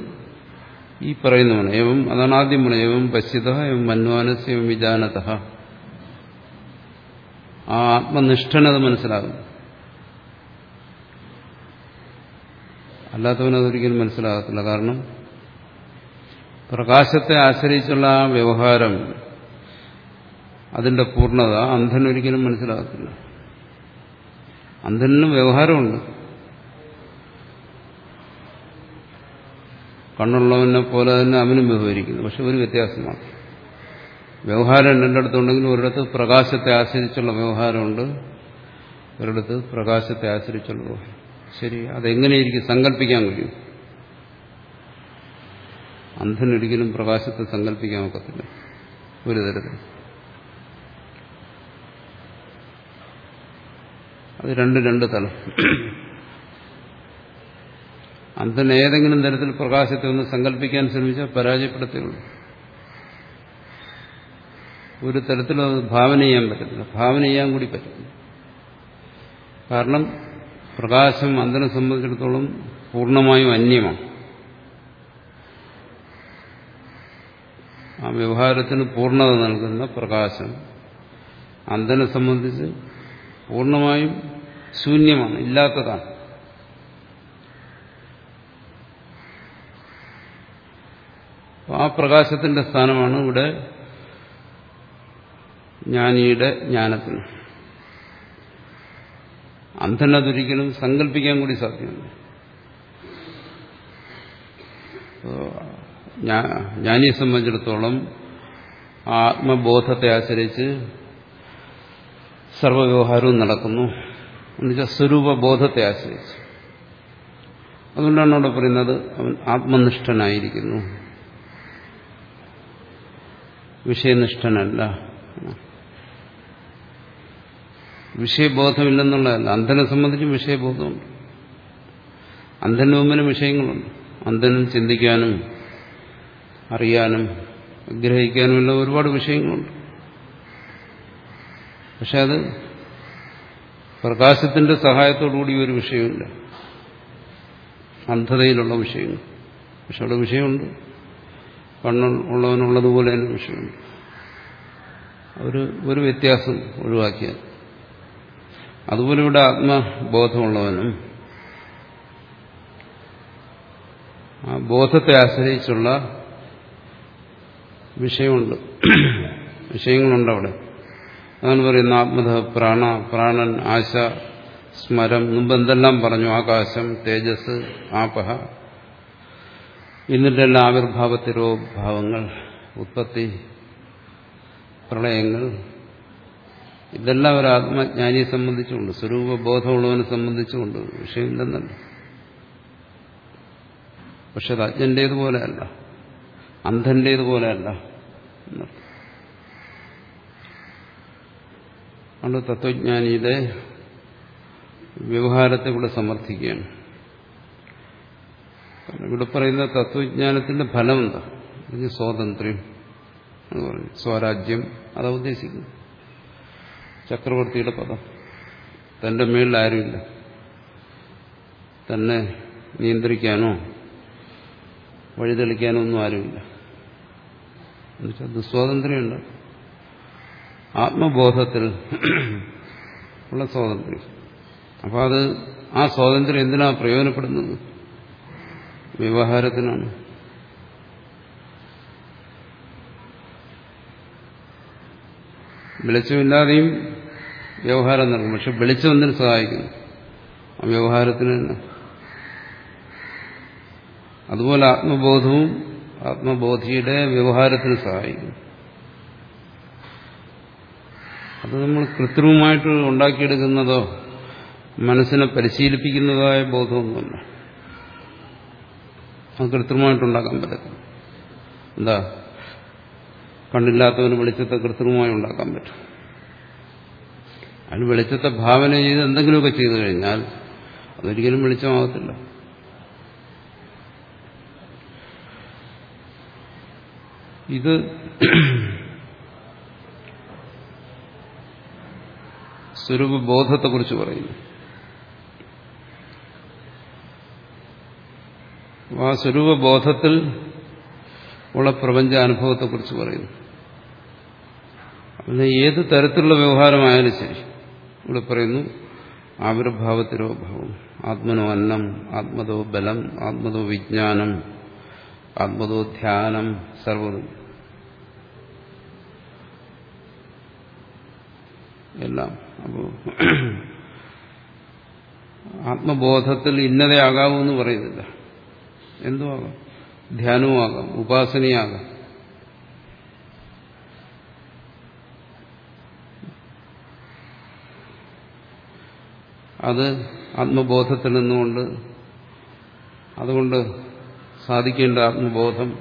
A: ഈ പറയുന്നതാണ് ഏവം അതാണ് ആദ്യം പറയുന്നത് ഏവം പശ്യത ഏവം മന്വാനസ് ഏവം വിജാനത. ആ ആത്മനിഷ്ഠനത് അല്ലാത്തവനതൊരിക്കലും മനസ്സിലാകത്തില്ല. കാരണം പ്രകാശത്തെ ആശ്രയിച്ചുള്ള ആ വ്യവഹാരം അതിന്റെ പൂർണത അന്ധനൊരിക്കലും മനസ്സിലാകത്തില്ല. അന്ധനും വ്യവഹാരമുണ്ട്. കണ്ണുള്ളവനെ പോലെ തന്നെ അവനും വ്യവഹരിക്കുന്നു. പക്ഷെ ഒരു വ്യത്യാസമാണ്. വ്യവഹാരം രണ്ടിടത്തുണ്ടെങ്കിലും ഒരിടത്ത് പ്രകാശത്തെ ആശ്രയിച്ചുള്ള വ്യവഹാരമുണ്ട് ഒരിടത്ത് പ്രകാശത്തെ ആശ്രയിച്ചുള്ള വ്യവഹാരം. ശരി അതെങ്ങനെയിരിക്കും? സങ്കല്പിക്കാൻ കഴിയും. അന്ധനൊരിക്കലും പ്രകാശത്തെ സങ്കല്പിക്കാൻ ഒക്കത്തില്ല. ഒരു തരത്തിൽ അത് രണ്ട് രണ്ട് തലം. അന്ധൻ ഏതെങ്കിലും തരത്തിൽ പ്രകാശത്തെ ഒന്ന് സങ്കല്പിക്കാൻ ശ്രമിച്ചാൽ പരാജയപ്പെടുത്തുകയുള്ളൂ ഒരു തരത്തിലും അത് ഭാവന ചെയ്യാൻ പറ്റത്തില്ല. ഭാവന ചെയ്യാൻ കൂടി പറ്റില്ല. കാരണം പ്രകാശം അന്തനെ സംബന്ധിച്ചിടത്തോളം പൂർണമായും അന്യമാണ്. ആ വ്യവഹാരത്തിന് പൂർണത നൽകുന്ന പ്രകാശം അന്തനെ സംബന്ധിച്ച് പൂർണമായും ശൂന്യമാണ് ഇല്ലാത്തതാണ്. ആ പ്രകാശത്തിന്റെ സ്ഥാനമാണ് ഇവിടെ ജ്ഞാനിയുടെ ജ്ഞാനത്തിന് അന്ധനതൊരിക്കലും സങ്കല്പിക്കാൻ കൂടി സാധ്യമല്ല. ജ്ഞാനിയെ സംബന്ധിച്ചിടത്തോളം ആത്മബോധത്തെ ആശ്രയിച്ച് സർവവ്യവഹാരവും നടക്കുന്നു. എന്നുവെച്ചാൽ സ്വരൂപബോധത്തെ ആശ്രയിച്ച്. അതുകൊണ്ടാണ് അവിടെ പറയുന്നത് അവൻ ആത്മനിഷ്ഠനായിരിക്കുന്നു. വിഷയനിഷ്ഠനല്ല. വിഷയബോധമില്ലെന്നുള്ളതല്ല. അന്ധനെ സംബന്ധിച്ചും വിഷയബോധമുണ്ട്. അന്ധന് മുമ്പിനും വിഷയങ്ങളുണ്ട്. അന്ധനും ചിന്തിക്കാനും അറിയാനും ഗ്രഹിക്കാനുമുള്ള ഒരുപാട് വിഷയങ്ങളുണ്ട്. പക്ഷെ അത് പ്രകാശത്തിന്റെ സഹായത്തോടുകൂടി ഒരു വിഷയമില്ല. അന്ധതയിലുള്ള വിഷയങ്ങൾ. പക്ഷെ അവിടെ വിഷയമുണ്ട്. കണ്ണുള്ളവനുള്ളതുപോലെ തന്നെ വിഷയമുണ്ട്. ഒരു ഒരു വ്യത്യാസം ഒഴിവാക്കിയാൽ. അതുപോലെ ഇവിടെ ആത്മബോധമുള്ളവനും ആ ബോധത്തെ ആശ്രയിച്ചുള്ള വിഷയമുണ്ട്. വിഷയങ്ങളുണ്ട് അവിടെ. അതാണ് പറയുന്ന ആത്മത പ്രാണ പ്രാണൻ ആശ സ്മരം മുമ്പ് എന്തെല്ലാം പറഞ്ഞു? ആകാശം തേജസ് ആപഹ. എന്നിട്ടെല്ലാം ആവിർഭാവത്തിരോഭാവങ്ങൾ ഉത്പത്തി പ്രളയങ്ങൾ ഇതെല്ലാം ഒരു ആത്മജ്ഞാനിയെ സംബന്ധിച്ചുകൊണ്ട് സ്വരൂപബോധമുള്ളവനെ സംബന്ധിച്ചുകൊണ്ട് വിഷയമില്ലെന്നല്ല പക്ഷെ അത് അജ്ഞന്റേതുപോലെയല്ല അന്ധന്റേതുപോലെയല്ല എന്നർത്ഥം. അതുകൊണ്ട് തത്വജ്ഞാനിയുടെ വ്യവഹാരത്തെ ഇവിടെ സമർത്ഥിക്കുകയാണ്. കാരണം ഇവിടെ പറയുന്ന തത്വജ്ഞാനത്തിന്റെ ഫലം എന്താ സ്വാതന്ത്ര്യം സ്വരാജ്യം അതാ ഉദ്ദേശിക്കുന്നു ചക്രവർത്തിയുടെ പദം. തന്റെ മേളിൽ ആരുമില്ല. തന്നെ നിയന്ത്രിക്കാനോ വഴിതെളിക്കാനോ ഒന്നും ആരുമില്ല. എന്നുവെച്ചാൽ ദുസ്വാതന്ത്ര്യമുണ്ട് ആത്മബോധത്തിൽ ഉള്ള സ്വാതന്ത്ര്യം. അപ്പോൾ അത് ആ സ്വാതന്ത്ര്യം എന്തിനാണ് പ്രയോജനപ്പെടുന്നത്? വ്യവഹാരത്തിനാണ്. വെളിച്ചമില്ലാതെയും വ്യവഹാരം നടക്കും. പക്ഷെ വെളിച്ചം എന്തിനു സഹായിക്കുന്നു. ആ വ്യവഹാരത്തിന് തന്നെ. അതുപോലെ ആത്മബോധവും ആത്മബോധിയുടെ വ്യവഹാരത്തിന് സഹായിക്കുന്നു. അത് നമ്മൾ കൃത്രിമമായിട്ട് ഉണ്ടാക്കിയെടുക്കുന്നതോ മനസ്സിനെ പരിശീലിപ്പിക്കുന്നതായ ബോധമൊന്നുമല്ല. അത് കൃത്രിമമായിട്ടുണ്ടാക്കാൻ പറ്റും എന്താ? കണ്ടില്ലാത്തവന് വെളിച്ചത്തെ കൃത്രിമമായി ഉണ്ടാക്കാൻ പറ്റും. അതിന് വെളിച്ചത്തെ ഭാവന ചെയ്ത് എന്തെങ്കിലുമൊക്കെ ചെയ്തു കഴിഞ്ഞാൽ അതൊരിക്കലും വെളിച്ചമാകത്തില്ല ഇത് സ്വരൂപബോധത്തെക്കുറിച്ച് പറയുന്നു. ആ സ്വരൂപബോധത്തിൽ ഉള്ള പ്രപഞ്ച അനുഭവത്തെക്കുറിച്ച് പറയുന്നു. അതിന് ഏത് തരത്തിലുള്ള വ്യവഹാരമായാലും ശരി. ഇവിടെ പറയുന്നു ആവിർഭാവത്തിലോ ഭാവം ആത്മനോ അന്നം ആത്മതോ ബലം ആത്മതോ വിജ്ഞാനം ആത്മതോ ധ്യാനം സർവതും എല്ലാം. അപ്പോ ആത്മബോധത്തിൽ ഇന്നതേ ആകാവൂ എന്ന് പറയുന്നില്ല. എന്തും ധ്യാനവും ആകാം ഉപാസനയാകാം അത് ആത്മബോധത്തിൽ നിന്നുകൊണ്ട് അതുകൊണ്ട് സാധിക്കേണ്ട ആത്മബോധം.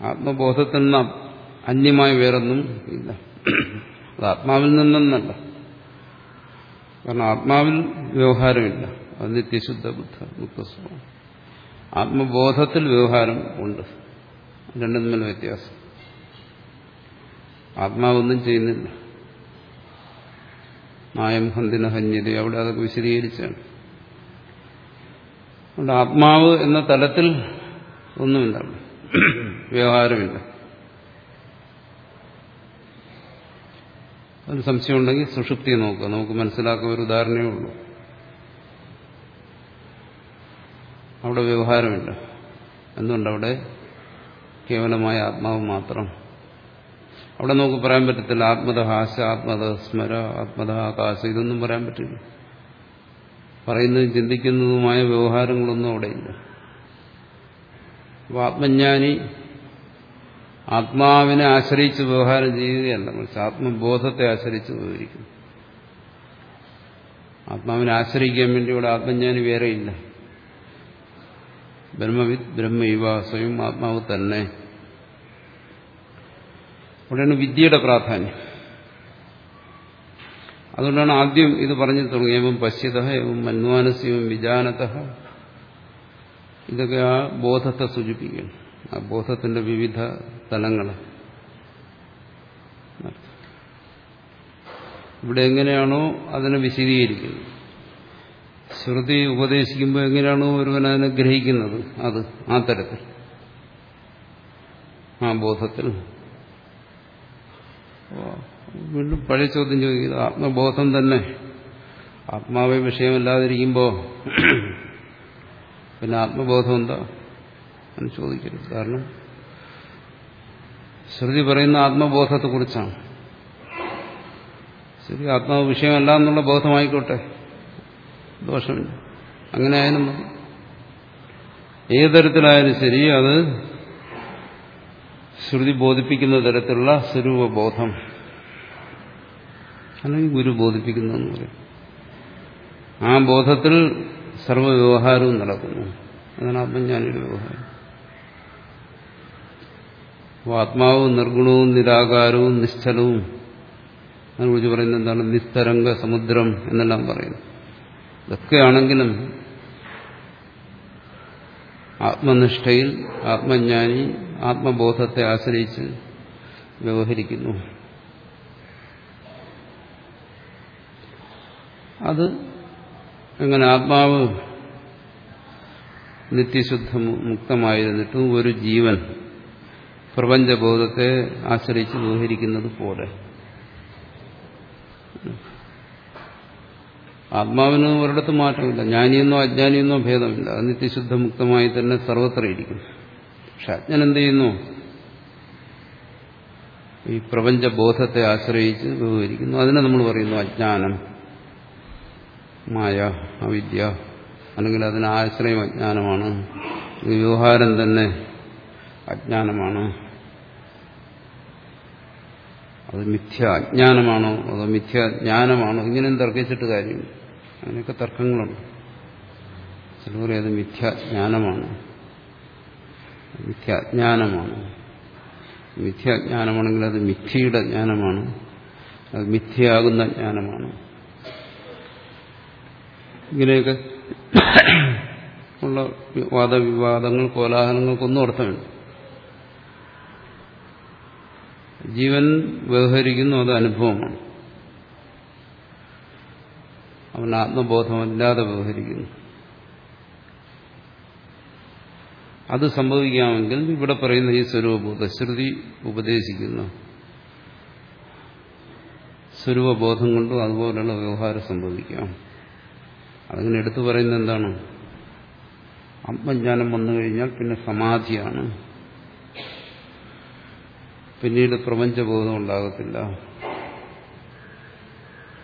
A: ആത്മബോധത്തിൽ നിന്ന് അന്യമായി വേറൊന്നും ഇല്ല. അത് ആത്മാവിൽ നിന്നല്ല കാരണം ആത്മാവിൽ വ്യവഹാരമില്ല. അത് നിത്യശുദ്ധ ബുദ്ധ മുക്തസ്വഭാവം ആത്മബോധത്തിൽ വ്യവഹാരം ഉണ്ട്. രണ്ടും തമ്മിൽ വ്യത്യാസം. ആത്മാവൊന്നും ചെയ്യുന്നില്ല. നായം ഹന്തിന ഹന്യത അവിടെ അതൊക്കെ വിശദീകരിച്ചാണ്. അതുകൊണ്ട് ആത്മാവ് എന്ന തലത്തിൽ ഒന്നുമില്ല. വ്യവഹാരമില്ല. ഒരു സംശയം ഉണ്ടെങ്കിൽ സുഷുപ്തി നോക്കുക. നമുക്ക് മനസ്സിലാക്കുന്ന ഒരു ഉദാഹരണമേ ഉള്ളൂ. അവിടെ വ്യവഹാരമില്ല. എന്തുകൊണ്ട് അവിടെ കേവലമായ ആത്മാവ് മാത്രം അവിടെ നമുക്ക് പറയാൻ പറ്റത്തില്ല. ആത്മത ഹാസ ആത്മത സ്മര ആത്മത ആകാശ ഇതൊന്നും പറയാൻ പറ്റില്ല. പറയുന്നതും ചിന്തിക്കുന്നതുമായ വ്യവഹാരങ്ങളൊന്നും അവിടെയില്ല. അപ്പോൾ ആത്മജ്ഞാനി ആത്മാവിനെ ആശ്രയിച്ച് വ്യവഹാരം ചെയ്യുകയല്ല. മറിച്ച് ആത്മബോധത്തെ ആശ്രയിച്ച് വിവരിക്കും ആത്മാവിനെ ആശ്രയിക്കാൻ വേണ്ടി ഇവിടെ ആത്മജ്ഞാനി വേറെയില്ല. ബ്രഹ്മവിദ് ബ്രഹ്മൈവ സ്വയം ആത്മാവ് തന്നെ. അവിടെയാണ് വിദ്യയുടെ പ്രാധാന്യം. അതുകൊണ്ടാണ് ആദ്യം ഇത് പറഞ്ഞു തുടങ്ങി. ഏവം പശ്യത ഏവം മന്വാനസ്യവും വിജാനത. ഇതൊക്കെ ആ ബോധത്തെ സൂചിപ്പിക്കുന്നു. ആ ബോധത്തിന്റെ വിവിധ തലങ്ങൾ. ഇവിടെ എങ്ങനെയാണോ അതിനെ വിശദീകരിക്കുന്നത്. ശ്രുതി ഉപദേശിക്കുമ്പോൾ എങ്ങനെയാണോ ഒരുവൻ അതിനെ ഗ്രഹിക്കുന്നത്? അത് ആ തരത്തിൽ. ആ ബോധത്തിൽ. വീണ്ടും പഴയ ചോദ്യം ചോദിക്കുന്നത് ആത്മബോധം തന്നെ. ആത്മാവെ വിഷയമല്ലാതിരിക്കുമ്പോൾ പിന്നെ ആത്മബോധം എന്താ എന്ന് ചോദിക്കരുത്. കാരണം ശ്രുതി പറയുന്ന ആത്മബോധത്തെക്കുറിച്ചാണ്. ശരി ആത്മാവ് വിഷയമല്ല എന്നുള്ള ബോധമായിക്കോട്ടെ. ദോഷമില്ല. അങ്ങനെ ആയാലും മതി. ഏത് തരത്തിലായാലും ശരി അത് ശ്രുതി ബോധിപ്പിക്കുന്ന തരത്തിലുള്ള സ്വരൂപബോധം. അല്ലെങ്കിൽ ഗുരു ബോധിപ്പിക്കുന്ന എന്ന് ആ ബോധത്തിൽ സർവവ്യവഹാരവും നടക്കുന്നു. അതാണ് ആത്മജ്ഞാനിയുടെ വ്യവഹാരം. അപ്പോൾ ആത്മാവ് നിർഗുണവും നിരാകാരവും നിശ്ചലവും. അതിനെക്കുറിച്ച് പറയുന്നത് എന്താണ്? നിസ്തരംഗ സമുദ്രം എന്നെല്ലാം പറയുന്നു. ഇതൊക്കെയാണെങ്കിലും ആത്മനിഷ്ഠയിൽ ആത്മജ്ഞാനി ആത്മബോധത്തെ ആശ്രയിച്ച് വ്യവഹരിക്കുന്നു. അത് എങ്ങനെ ആത്മാവ് നിത്യശുദ്ധ മുക്തമായിരുന്നിട്ടും ഒരു ജീവൻ പ്രപഞ്ചബോധത്തെ ആശ്രയിച്ച് വ്യവഹരിക്കുന്നത് പോലെ. ആത്മാവിന് ഒരിടത്ത് മാറ്റമില്ല. ജ്ഞാനിയെന്നോ അജ്ഞാനിയെന്നോ ഭേദമില്ല. നിത്യശുദ്ധ മുക്തമായി തന്നെ സർവത്ര ഇരിക്കും പക്ഷെ അജ്ഞൻ എന്ത് ചെയ്യുന്നു ഈ പ്രപഞ്ചബോധത്തെ ആശ്രയിച്ച് വ്യവഹരിക്കുന്നു അതിനെ നമ്മൾ പറയുന്നു അജ്ഞാനം. മായ അവിദ്യ അല്ലെങ്കിൽ അതിന് ആശ്രയം അജ്ഞാനമാണ്. വ്യവഹാരം തന്നെ അജ്ഞാനമാണ്. അത് മിഥ്യ അജ്ഞാനമാണോ? അതോ മിഥ്യ ജ്ഞാനമാണോ? ഇങ്ങനെയും തർക്കിച്ചിട്ട് കാര്യം അങ്ങനെയൊക്കെ തർക്കങ്ങളുണ്ട്. ചിലവരെ അത് മിഥ്യാജ്ഞാനമാണ് മിഥ്യാജ്ഞാനമാണ് മിഥ്യാജ്ഞാനമാണെങ്കിൽ അത് മിഥ്യയുടെ ജ്ഞാനമാണ്. അത് മിഥ്യയാകുന്ന ജ്ഞാനമാണ്. ഇങ്ങനെയൊക്കെ ഉള്ള വാദവിവാദങ്ങൾ കോലാഹലങ്ങൾക്കൊന്നും അർത്ഥമില്ല. ജീവൻ വ്യവഹരിക്കുന്നു അത് അനുഭവമാണ്. അവൻ ആത്മബോധമില്ലാതെ വ്യവഹരിക്കുന്നു. അത് സംഭവിക്കാമെങ്കിൽ ഇവിടെ പറയുന്ന ഈ സ്വരൂപബോധ ശ്രുതി ഉപദേശിക്കുന്ന. സ്വരൂപബോധം കൊണ്ടും അതുപോലെയുള്ള വ്യവഹാരം സംഭവിക്കാം. അതങ്ങനെ എടുത്തു പറയുന്നത് എന്താണ്? ആത്മജ്ഞാനം വന്നു കഴിഞ്ഞാൽ പിന്നെ സമാധിയാണ്. പിന്നീട് പ്രപഞ്ചബോധം ഉണ്ടാകത്തില്ല.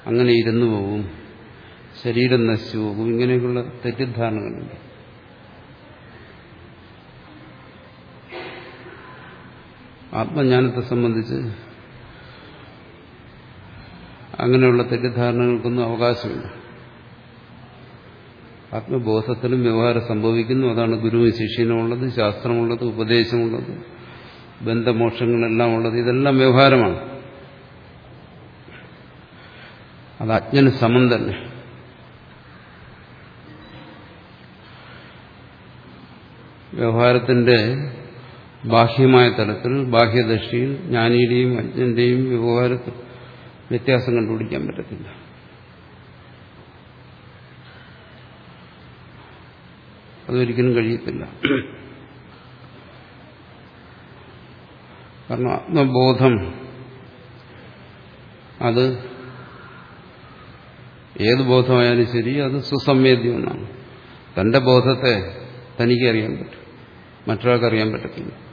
A: അങ്ങനെ ഇരുന്നു പോകും. ശരീരം നശിച്ചു പോകും. ഇങ്ങനെയൊക്കെയുള്ള തെറ്റിദ്ധാരണകളുണ്ട്. ആത്മജ്ഞാനത്തെ സംബന്ധിച്ച് അങ്ങനെയുള്ള തെറ്റിദ്ധാരണകൾക്കൊന്നും അവകാശമില്ല. ആത്മബോധത്തിലും വ്യവഹാരം സംഭവിക്കുന്നു. അതാണ് ഗുരുവും ശിഷ്യനുമുള്ളത് ശാസ്ത്രമുള്ളത് ഉപദേശമുള്ളത് ബന്ധമോക്ഷങ്ങളെല്ലാം ഉള്ളത് ഇതെല്ലാം വ്യവഹാരമാണ്. അത് അജ്ഞന് സമം തന്നെ. വ്യവഹാരത്തിന്റെ ബാഹ്യമായ തലത്തിൽ ബാഹ്യദൃഷ്ടിയിൽ ജ്ഞാനിയുടെയും അജ്ഞന്റെയും വ്യവഹാരത്തിൽ വ്യത്യാസം കണ്ടുപിടിക്കാൻ പറ്റത്തില്ല. അതൊരിക്കലും കഴിയത്തില്ല. കാരണം ആത്മബോധം അത് ഏത് ബോധമായാലും ശരി അത് സുസംവേദ്യമെന്നാണ് തന്റെ ബോധത്തെ തനിക്കറിയാൻ പറ്റും. മറ്റൊരാൾക്ക് അറിയാൻ പറ്റത്തില്ല.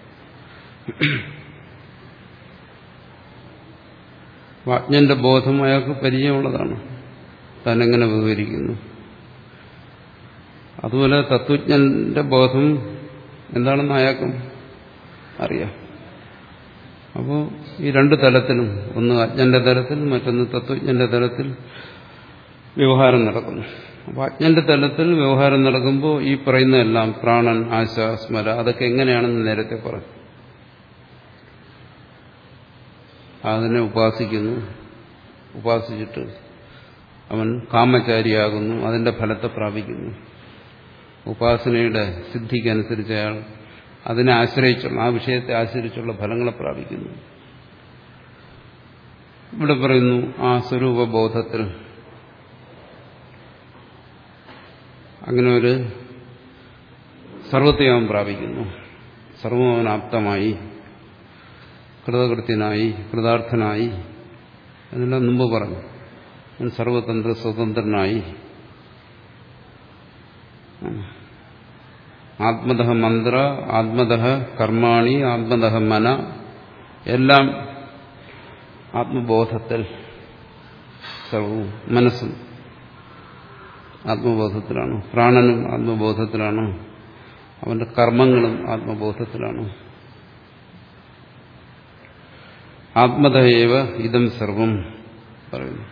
A: വാജ്ഞന്റെ ബോധം അയാൾക്ക് പരിചയമുള്ളതാണ്. താനെങ്ങനെ വിവരിക്കുന്നു? അതുപോലെ തത്വജ്ഞന്റെ ബോധം എന്താണെന്ന് അയാൾക്കും അറിയാം. അപ്പോൾ ഈ രണ്ട് തലത്തിലും ഒന്ന് അജ്ഞന്റെ തലത്തിൽ മറ്റൊന്ന് തത്വജ്ഞന്റെ തലത്തിൽ വ്യവഹാരം നടക്കുന്നു. അപ്പോൾ അജ്ഞന്റെ തലത്തിൽ വ്യവഹാരം നടക്കുമ്പോൾ ഈ പറയുന്നതെല്ലാം പ്രാണൻ ആശ സ്മര അതൊക്കെ എങ്ങനെയാണെന്ന് നേരത്തെ പറഞ്ഞു. അതിനെ ഉപാസിക്കുന്നു. ഉപാസിച്ചിട്ട് അവൻ കാമചാരിയാകുന്നു അതിന്റെ ഫലത്തെ പ്രാപിക്കുന്നു. ഉപാസനയുടെ സിദ്ധിക്കനുസരിച്ച് അയാൾ അതിനെ ആശ്രയിച്ചുള്ള ആ വിഷയത്തെ ആശ്രയിച്ചുള്ള ഫലങ്ങളെ പ്രാപിക്കുന്നു. ഇവിടെ പറയുന്നു ആ സ്വരൂപബോധത്തിൽ അങ്ങനെ ഒരു സർവത്തെ അവൻ പ്രാപിക്കുന്നു. സർവം കൃതകൃത്യനായി കൃതാർത്ഥനായി. അതെല്ലാം മുമ്പ് പറഞ്ഞു. സർവതന്ത്ര സ്വതന്ത്രനായി. ആത്മത മന്ത്ര ആത്മത കർമാണി ആത്മത മന എല്ലാം ആത്മബോധത്തിൽ സർവവും മനസ്സും ആത്മബോധത്തിലാണ്. പ്രാണനും ആത്മബോധത്തിലാണ്. അവന്റെ കർമ്മങ്ങളും ആത്മബോധത്തിലാണ്. ആത്മതയേവ ഇതം സർവം പറയുന്നു.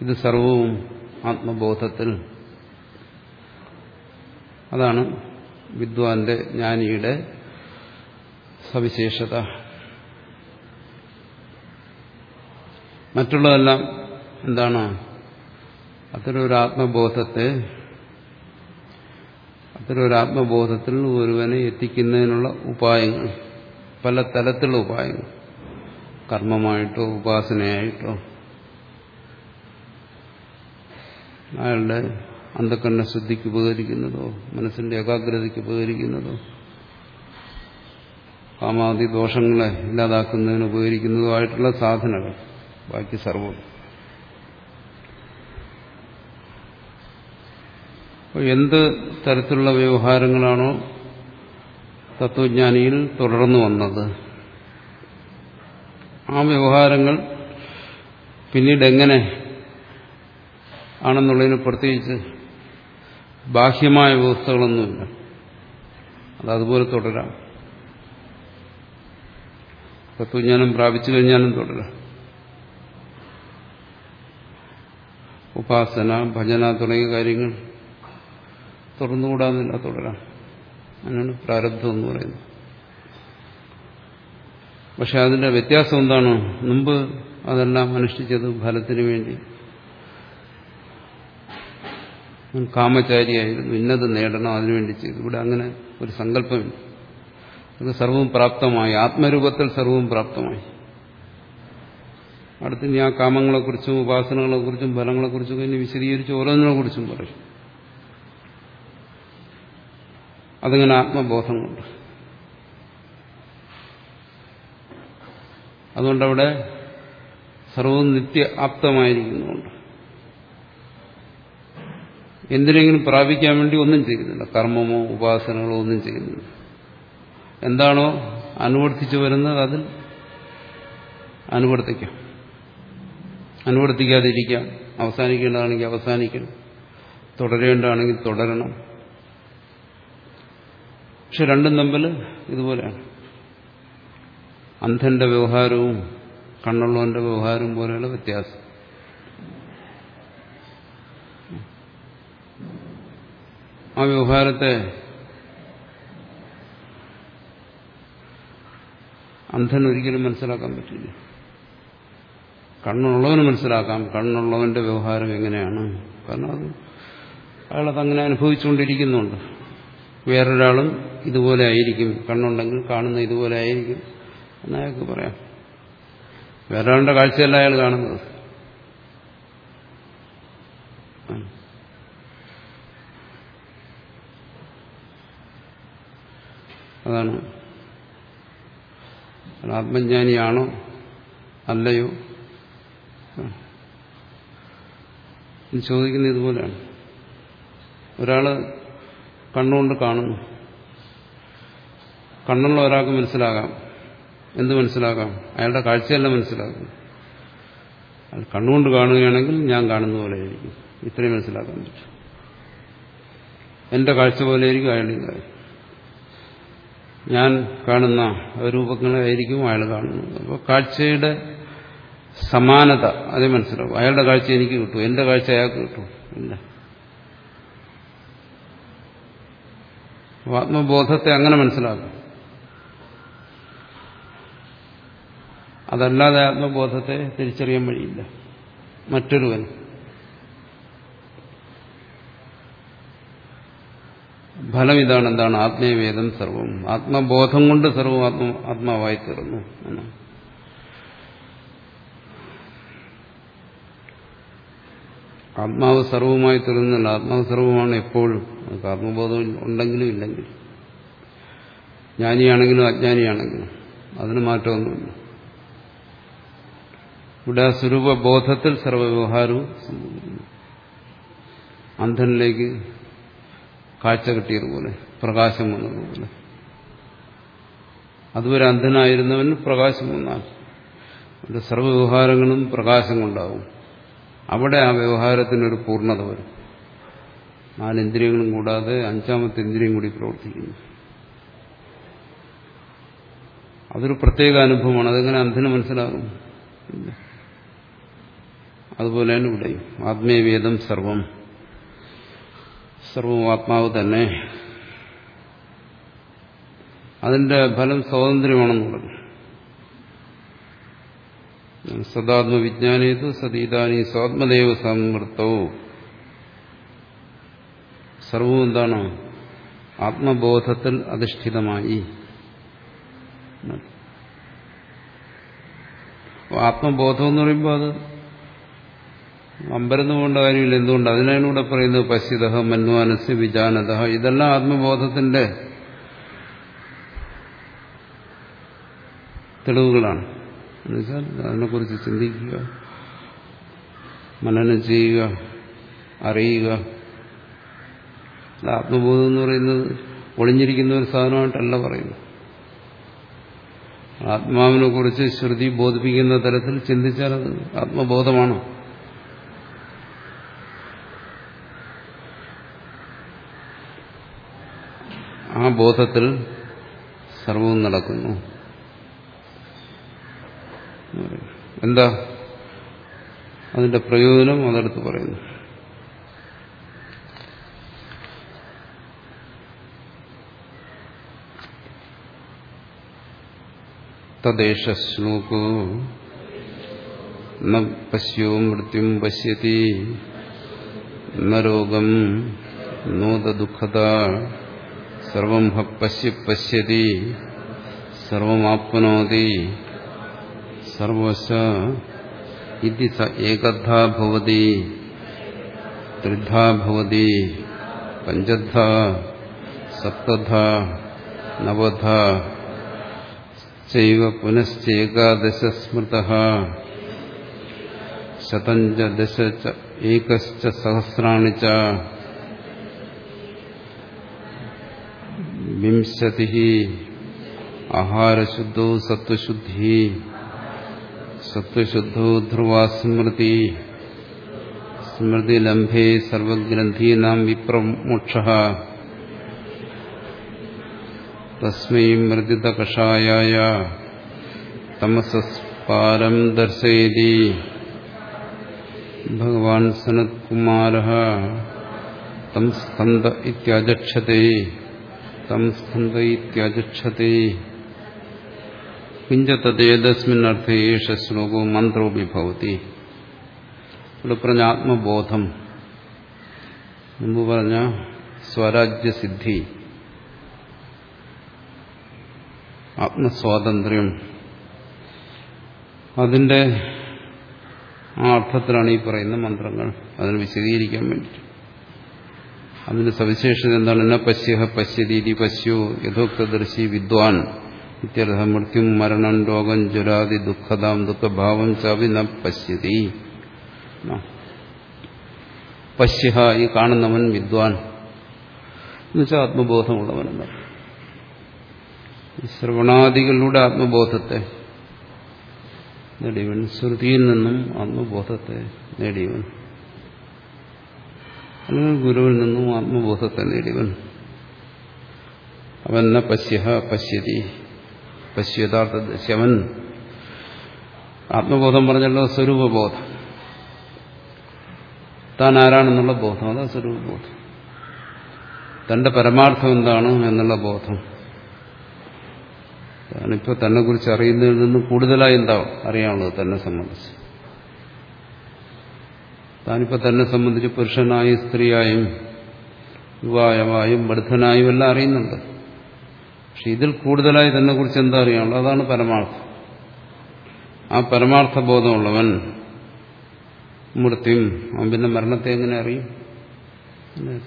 A: ഇത് സർവവും ആത്മബോധത്തിൽ. അതാണ് വിദ്വാന്റെ ജ്ഞാനിയുടെ സവിശേഷത. മറ്റുള്ളതെല്ലാം എന്താണ്? അത്തരമൊരു ആത്മബോധത്തെ അത്തരമൊരു ആത്മബോധത്തിൽ ഒരുവനെ എത്തിക്കുന്നതിനുള്ള ഉപായങ്ങൾ പല തലത്തിലുള്ള ഉപായങ്ങൾ. കർമ്മമായിട്ടോ ഉപാസനയായിട്ടോ അയാളുടെ അന്ധക്കണ്ണ ശുദ്ധിക്ക് ഉപകരിക്കുന്നതോ മനസ്സിന്റെ ഏകാഗ്രതയ്ക്ക് ഉപകരിക്കുന്നതോ കാമാതി ദോഷങ്ങളെ ഇല്ലാതാക്കുന്നതിന് ഉപകരിക്കുന്നതോ ആയിട്ടുള്ള സാധനങ്ങൾ. ബാക്കി സർവം എന്ത് തരത്തിലുള്ള വ്യവഹാരങ്ങളാണോ തത്വജ്ഞാനിയിൽ തുടർന്നു വന്നത്? ആ വ്യവഹാരങ്ങൾ പിന്നീട് എങ്ങനെ ആണെന്നുള്ളതിന് പ്രത്യേകിച്ച് ബാഹ്യമായ വ്യവസ്ഥകളൊന്നുമില്ല. അത് അതുപോലെ തുടരാം. തത്വജ്ഞാനം പ്രാപിച്ചു കഴിഞ്ഞാലും തുടരാം. ഉപാസന ഭജന തുടങ്ങിയ കാര്യങ്ങൾ തുറന്നുകൂടാന്നില്ല തുടരാം. അങ്ങനെയാണ് പ്രാരബ്ധം എന്ന് പറയുന്നത്. പക്ഷെ അതിന്റെ വ്യത്യാസം എന്താണ്? മുമ്പ് അതെല്ലാം അനുഷ്ഠിച്ചത് ഫലത്തിന് വേണ്ടി. കാമചാരിയായിരുന്നു ഇന്നത് നേടണം അതിനുവേണ്ടി ചെയ്തു. ഇവിടെ അങ്ങനെ ഒരു സങ്കല്പമില്ല. അത് സർവവും പ്രാപ്തമായി. ആത്മരൂപത്തിൽ സർവവും പ്രാപ്തമായി. അടുത്ത് ഇനി ആ കാമങ്ങളെക്കുറിച്ചും ഉപാസനകളെക്കുറിച്ചും ഫലങ്ങളെക്കുറിച്ചും ഇനി വിശദീകരിച്ച് ഓരോന്നിനെ കുറിച്ചും പറയും. അതിങ്ങനെ ആത്മബോധം കൊണ്ട് അതുകൊണ്ടവിടെ സർവവും നിത്യ ആപ്തമായിരിക്കുന്നുണ്ട് എന്തിനെങ്കിലും പ്രാപിക്കാൻ വേണ്ടി ഒന്നും ചെയ്യുന്നില്ല. കർമ്മമോ ഉപാസനകളോ ഒന്നും ചെയ്യുന്നില്ല. എന്താണോ അനുവർത്തിച്ചു വരുന്നത് അതിൽ അനുവർത്തിക്കാം. അനുവർത്തിക്കാതിരിക്കാം. അവസാനിക്കേണ്ടതാണെങ്കിൽ അവസാനിക്കണം. തുടരേണ്ടതാണെങ്കിൽ തുടരണം. പക്ഷെ രണ്ടും തമ്മിൽ ഇതുപോലെയാണ്. അന്ധന്റെ വ്യവഹാരവും കണ്ണുള്ളവന്റെ വ്യവഹാരവും പോലെയുള്ള വ്യത്യാസം. ആ വ്യവഹാരത്തെ അന്ധൻ ഒരിക്കലും മനസ്സിലാക്കാൻ പറ്റില്ല. കണ്ണുള്ളവന് മനസ്സിലാക്കാം കണ്ണുള്ളവന്റെ വ്യവഹാരം എങ്ങനെയാണ്? കാരണം അത് അയാളത് അങ്ങനെ അനുഭവിച്ചുകൊണ്ടിരിക്കുന്നുണ്ട്. വേറൊരാളും ഇതുപോലെ ആയിരിക്കും കണ്ണുണ്ടെങ്കിൽ കാണുന്ന ഇതുപോലെ ആയിരിക്കും. എന്നയാൾക്ക് പറയാം. വേറൊരാളുടെ കാഴ്ചയല്ല അയാൾ കാണുന്നത്. അതാണ്. ആത്മജ്ഞാനിയാണോ? അല്ലയോ? ചോദിക്കുന്ന ഇതുപോലെയാണ്. ഒരാൾ കണ്ണുകൊണ്ട് കാണുന്നു. കണ്ണുള്ള ഒരാൾക്ക് മനസ്സിലാകാം. എന്ത് മനസ്സിലാക്കാം? അയാളുടെ കാഴ്ചയല്ല മനസ്സിലാക്കും അയാൾ കണ്ണുകൊണ്ട് കാണുകയാണെങ്കിൽ ഞാൻ കാണുന്ന പോലെ ആയിരിക്കും. ഇത്രയും മനസ്സിലാക്കാൻ പറ്റും. എന്റെ കാഴ്ച പോലെ ആയിരിക്കും അയാളുടെ ഞാൻ കാണുന്ന രൂപങ്ങളായിരിക്കും അയാൾ കാണുന്നത്. അപ്പോൾ കാഴ്ചയുടെ സമാനത അതേ മനസ്സിലാവും. അയാളുടെ കാഴ്ച എനിക്ക് കിട്ടും. എന്റെ കാഴ്ച അയാൾക്ക് കിട്ടും. ഇല്ല ആത്മബോധത്തെ അങ്ങനെ മനസ്സിലാക്കാം. അതല്ലാതെ ആത്മബോധത്തെ തിരിച്ചറിയാൻ വഴിയില്ല. മറ്റൊരുവൻ. ഫലം ഇതാണ് എന്താണ്? ആത്മീയവേദം സർവം. ആത്മബോധം കൊണ്ട് സർവം ആത്മ ആത്മാവായി തീർന്നു എന്നാണ്. ആത്മാവ് സർവമായി തീർന്നില്ല. ആത്മാവ് സർവമാണ് എപ്പോഴും. ആത്മബോധം ഉണ്ടെങ്കിലും ഇല്ലെങ്കിലും. ജ്ഞാനിയാണെങ്കിലും അജ്ഞാനിയാണെങ്കിലും. അതിന് മാറ്റമൊന്നുമില്ല. ഇവിടെ സ്വരൂപബോധത്തിൽ സർവവ്യവഹാരവും സംഭവിക്കുന്നു അന്ധനിലേക്ക് കാഴ്ച കിട്ടിയതുപോലെ പ്രകാശം വന്നതുപോലെ. അതുവരെ അന്ധനായിരുന്നവന് പ്രകാശം വന്നാൽ അവിടെ സർവവ്യവഹാരങ്ങളും പ്രകാശം കൊണ്ടാവും. അവിടെ ആ വ്യവഹാരത്തിനൊരു പൂർണത വരും. നാലിന്ദ്രിയങ്ങളും കൂടാതെ അഞ്ചാമത്തെ ഇന്ദ്രിയം കൂടി പ്രവർത്തിക്കുന്നു. അതൊരു പ്രത്യേക അനുഭവമാണ്. അതെങ്ങനെ അന്ധന് മനസ്സിലാകും? അതുപോലെയാണ് ഇവിടെയും ആത്മീയവേദം സർവം. സർവം ആത്മാവ് തന്നെ. അതിന്റെ ഫലം സ്വാതന്ത്ര്യമാണെന്ന് പറഞ്ഞു സദാത്മവിജ്ഞാനേതു സതീതാനി സ്വാത്മദേവ സമൃത്തവും സർവവും എന്താണ്? ആത്മബോധത്തിൽ അധിഷ്ഠിതമായി. ആത്മബോധം എന്ന് പറയുമ്പോൾ അത് അമ്പരന്ന് പോകേണ്ട കാര്യമില്ല. എന്തുകൊണ്ട്? അതിനാണ് ഇവിടെ പറയുന്നത് പശ്യത മന്വാനസ് വിജാനത ഇതെല്ലാം ആത്മബോധത്തിന്റെ തെളിവുകളാണ്. എന്നുവെച്ചാൽ അതിനെക്കുറിച്ച് ചിന്തിക്കുക മനനം ചെയ്യുക അറിയുക. ആത്മബോധം എന്ന് പറയുന്നത് ഒളിഞ്ഞിരിക്കുന്ന ഒരു സാധനമായിട്ടല്ല പറയുന്നത്. ആത്മാവിനെ കുറിച്ച് ശ്രുതി ബോധിപ്പിക്കുന്ന തരത്തിൽ ചിന്തിച്ചാൽ അത് ആത്മബോധമാണ്. ആ ബോധത്തിൽ സർവവും നടക്കുന്നു. എന്താ? അതിന്റെ പ്രയോജനം അതെടുത്ത് പറയുന്നു. തദ്ദേശ ശ്ലോകോ ന പശ്യോ മൃത്യും പശ്യതി. ന രോഗം നോദ സർവം ഹ പശ്യ പശ്യതി സർവമാപ്നോതി സർവശ ഇതി സ ഏകധാ ഭവതി ത്രിധാ ഭവതി പഞ്ചധാ സപ്തധാ നവധാ ചൈവ പുനശ്ചേകാദശ സ്മൃത ശതഞ്ച ദശ ച ഏകശ്ച സഹസ്രാണി ച വിംശതി ആഹാരശുദ്ധോ സത്വശുദ്ധി സത്വശുദ്ധോ ധ്രുവാ സ്മൃതി സ്മൃതിലംഭേ സർവഗ്രന്ഥീനാം വിപ്രമോക്ഷ തസ്മൈ മൃദിതകഷായായ തമസസ്പാരം ദർശയതി ഭഗവാൻ സനത്കുമാര തം സ്കന്ദ ഇത്യജക്ഷത്തെ തം സ്കന്ദ ഇത്യജക്ഷത്തെ കിഞ്ച തദ്ദേതസ്മിന്നർത്ഥേ ഏഷ ശ്ലോകോ മന്ത്രോപി ഭവതി ഇവിടെ പറഞ്ഞ ആത്മബോധം മുമ്പ് പറഞ്ഞ സ്വരാജ്യസിദ്ധി ആത്മസ്വാതന്ത്ര്യം അതിന്റെ ആ അർത്ഥത്തിലാണ് ഈ പറയുന്ന മന്ത്രങ്ങൾ. അതിന് വിശദീകരിക്കാൻ വേണ്ടി അതിന്റെ സവിശേഷത എന്താണ്? എന്ന പശ്യഹ പശ്യതീതി പശ്യോ യഥോക്തദർശി വിദ്വാൻ. ഇത്യർത്ഥം മൃത്യും മരണം രോഗം ജ്വരാതി ദുഃഖതാം ദുഃഖഭാവം ചാവി ന പശ്യതി. പശ്യഹ ഈ കാണുന്നവൻ വിദ്വാൻ. എന്നുവെച്ചാൽ ആത്മബോധമുള്ളവനെന്നാണ് ശ്രവണാദികളിലൂടെ ആത്മബോധത്തെ നേടിയവൻ ശ്രുതിയിൽ നിന്നും ആത്മബോധത്തെ നേടിയവൻ. അല്ലെങ്കിൽ ഗുരുവിൽ നിന്നും ആത്മബോധത്തെ നേടിയവൻ. അവൻ പശ്യഹ പശ്യതി. പശ്യതാർത്ഥ ശവൻ. ആത്മബോധം പറഞ്ഞല്ലോ സ്വരൂപബോധം. താൻ ആരാണെന്നുള്ള ബോധം അതാ സ്വരൂപബോധം. തന്റെ പരമാർത്ഥം എന്താണ് എന്നുള്ള ബോധം. താനിപ്പോൾ തന്നെ കുറിച്ച് അറിയുന്നതിൽ നിന്ന് കൂടുതലായി എന്താ അറിയാനുള്ളത് തന്നെ സംബന്ധിച്ച്. താനിപ്പോൾ തന്നെ സംബന്ധിച്ച് പുരുഷനായും സ്ത്രീയായും യുവായമായും വൃദ്ധനായും എല്ലാം അറിയുന്നുണ്ട്. പക്ഷെ ഇതിൽ കൂടുതലായി തന്നെ കുറിച്ച് എന്താ അറിയാനുള്ളത്? അതാണ് പരമാർത്ഥം. ആ പരമാർത്ഥ ബോധമുള്ളവൻ മൃത്യും അവൻ പിന്നെ മരണത്തെ എങ്ങനെ അറിയും?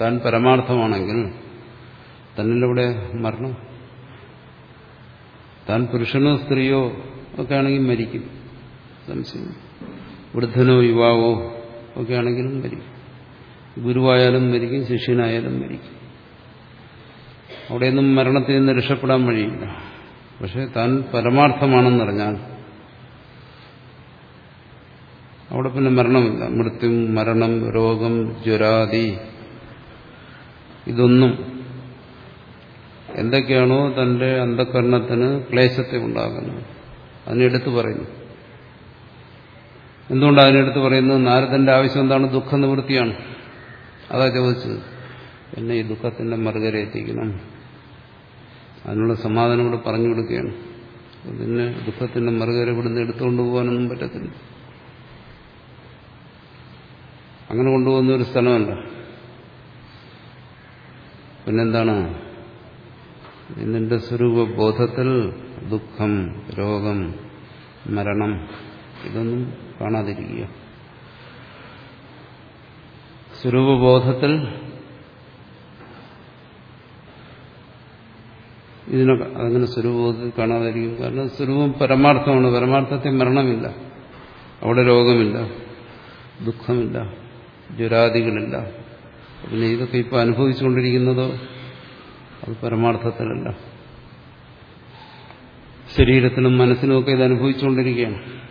A: താൻ പരമാർത്ഥമാണെങ്കിൽ തന്നിലൂടെ മരണം? താൻ പുരുഷനോ സ്ത്രീയോ ഒക്കെ ആണെങ്കിൽ മരിക്കും. സംശയം വൃദ്ധനോ യുവാവോ ഒക്കെ ആണെങ്കിലും മരിക്കും. ഗുരുവായാലും മരിക്കും ശിഷ്യനായാലും മരിക്കും. അവിടെയൊന്നും മരണത്തിൽ നിന്ന് രക്ഷപ്പെടാൻ വഴിയില്ല. പക്ഷെ താൻ പരമാർത്ഥമാണെന്നറിഞ്ഞാൽ അവിടെ പിന്നെ മരണമില്ല. മൃത്യു മരണം രോഗം ജ്വരാദി ഇതൊന്നും എന്തൊക്കെയാണോ തന്റെ അന്ധകരണത്തിന് ക്ലേശത്തെ ഉണ്ടാകുന്നത്. അതിനെടുത്തു പറയുന്നു. എന്തുകൊണ്ട് അതിനടുത്ത് പറയുന്നത് നാരദന്റെ ആവശ്യം എന്താണ്? ദുഃഖ നിവൃത്തിയാണ്. അതാ ചോദിച്ചത്. എന്നെ ഈ ദുഃഖത്തിന്റെ മറുകര എത്തിക്കണം. അതിനുള്ള സമാധാനം കൂടെ പറഞ്ഞു കൊടുക്കുകയാണ്. പിന്നെ ദുഃഖത്തിന്റെ മറുകര ഇവിടുന്ന് എടുത്തുകൊണ്ട് പോകാനൊന്നും പറ്റത്തില്ല. അങ്ങനെ കൊണ്ടുപോകുന്ന ഒരു സ്ഥലമല്ല പിന്നെന്താണ്? നിന്റെ സ്വരൂപബോധത്തിൽ ദുഃഖം രോഗം മരണം ഇതൊന്നും കാണാതിരിക്കുക. സ്വരൂപബോധത്തിൽ ഇതിനൊക്കെ അതങ്ങനെ സ്വരൂപബോധത്തിൽ കാണാതിരിക്കും കാരണം സ്വരൂപം പരമാർത്ഥമാണ്. പരമാർത്ഥത്തിൽ മരണമില്ല. അവിടെ രോഗമില്ല. ദുഃഖമില്ല. ജ്വരാദികളില്ല. പിന്നെ ഇതൊക്കെ ഇപ്പം അനുഭവിച്ചുകൊണ്ടിരിക്കുന്നതോ അത് പരമാർത്ഥത്തിലല്ല. ശരീരത്തിനും മനസ്സിനുമൊക്കെ ഇത് അനുഭവിച്ചുകൊണ്ടിരിക്കുകയാണ്.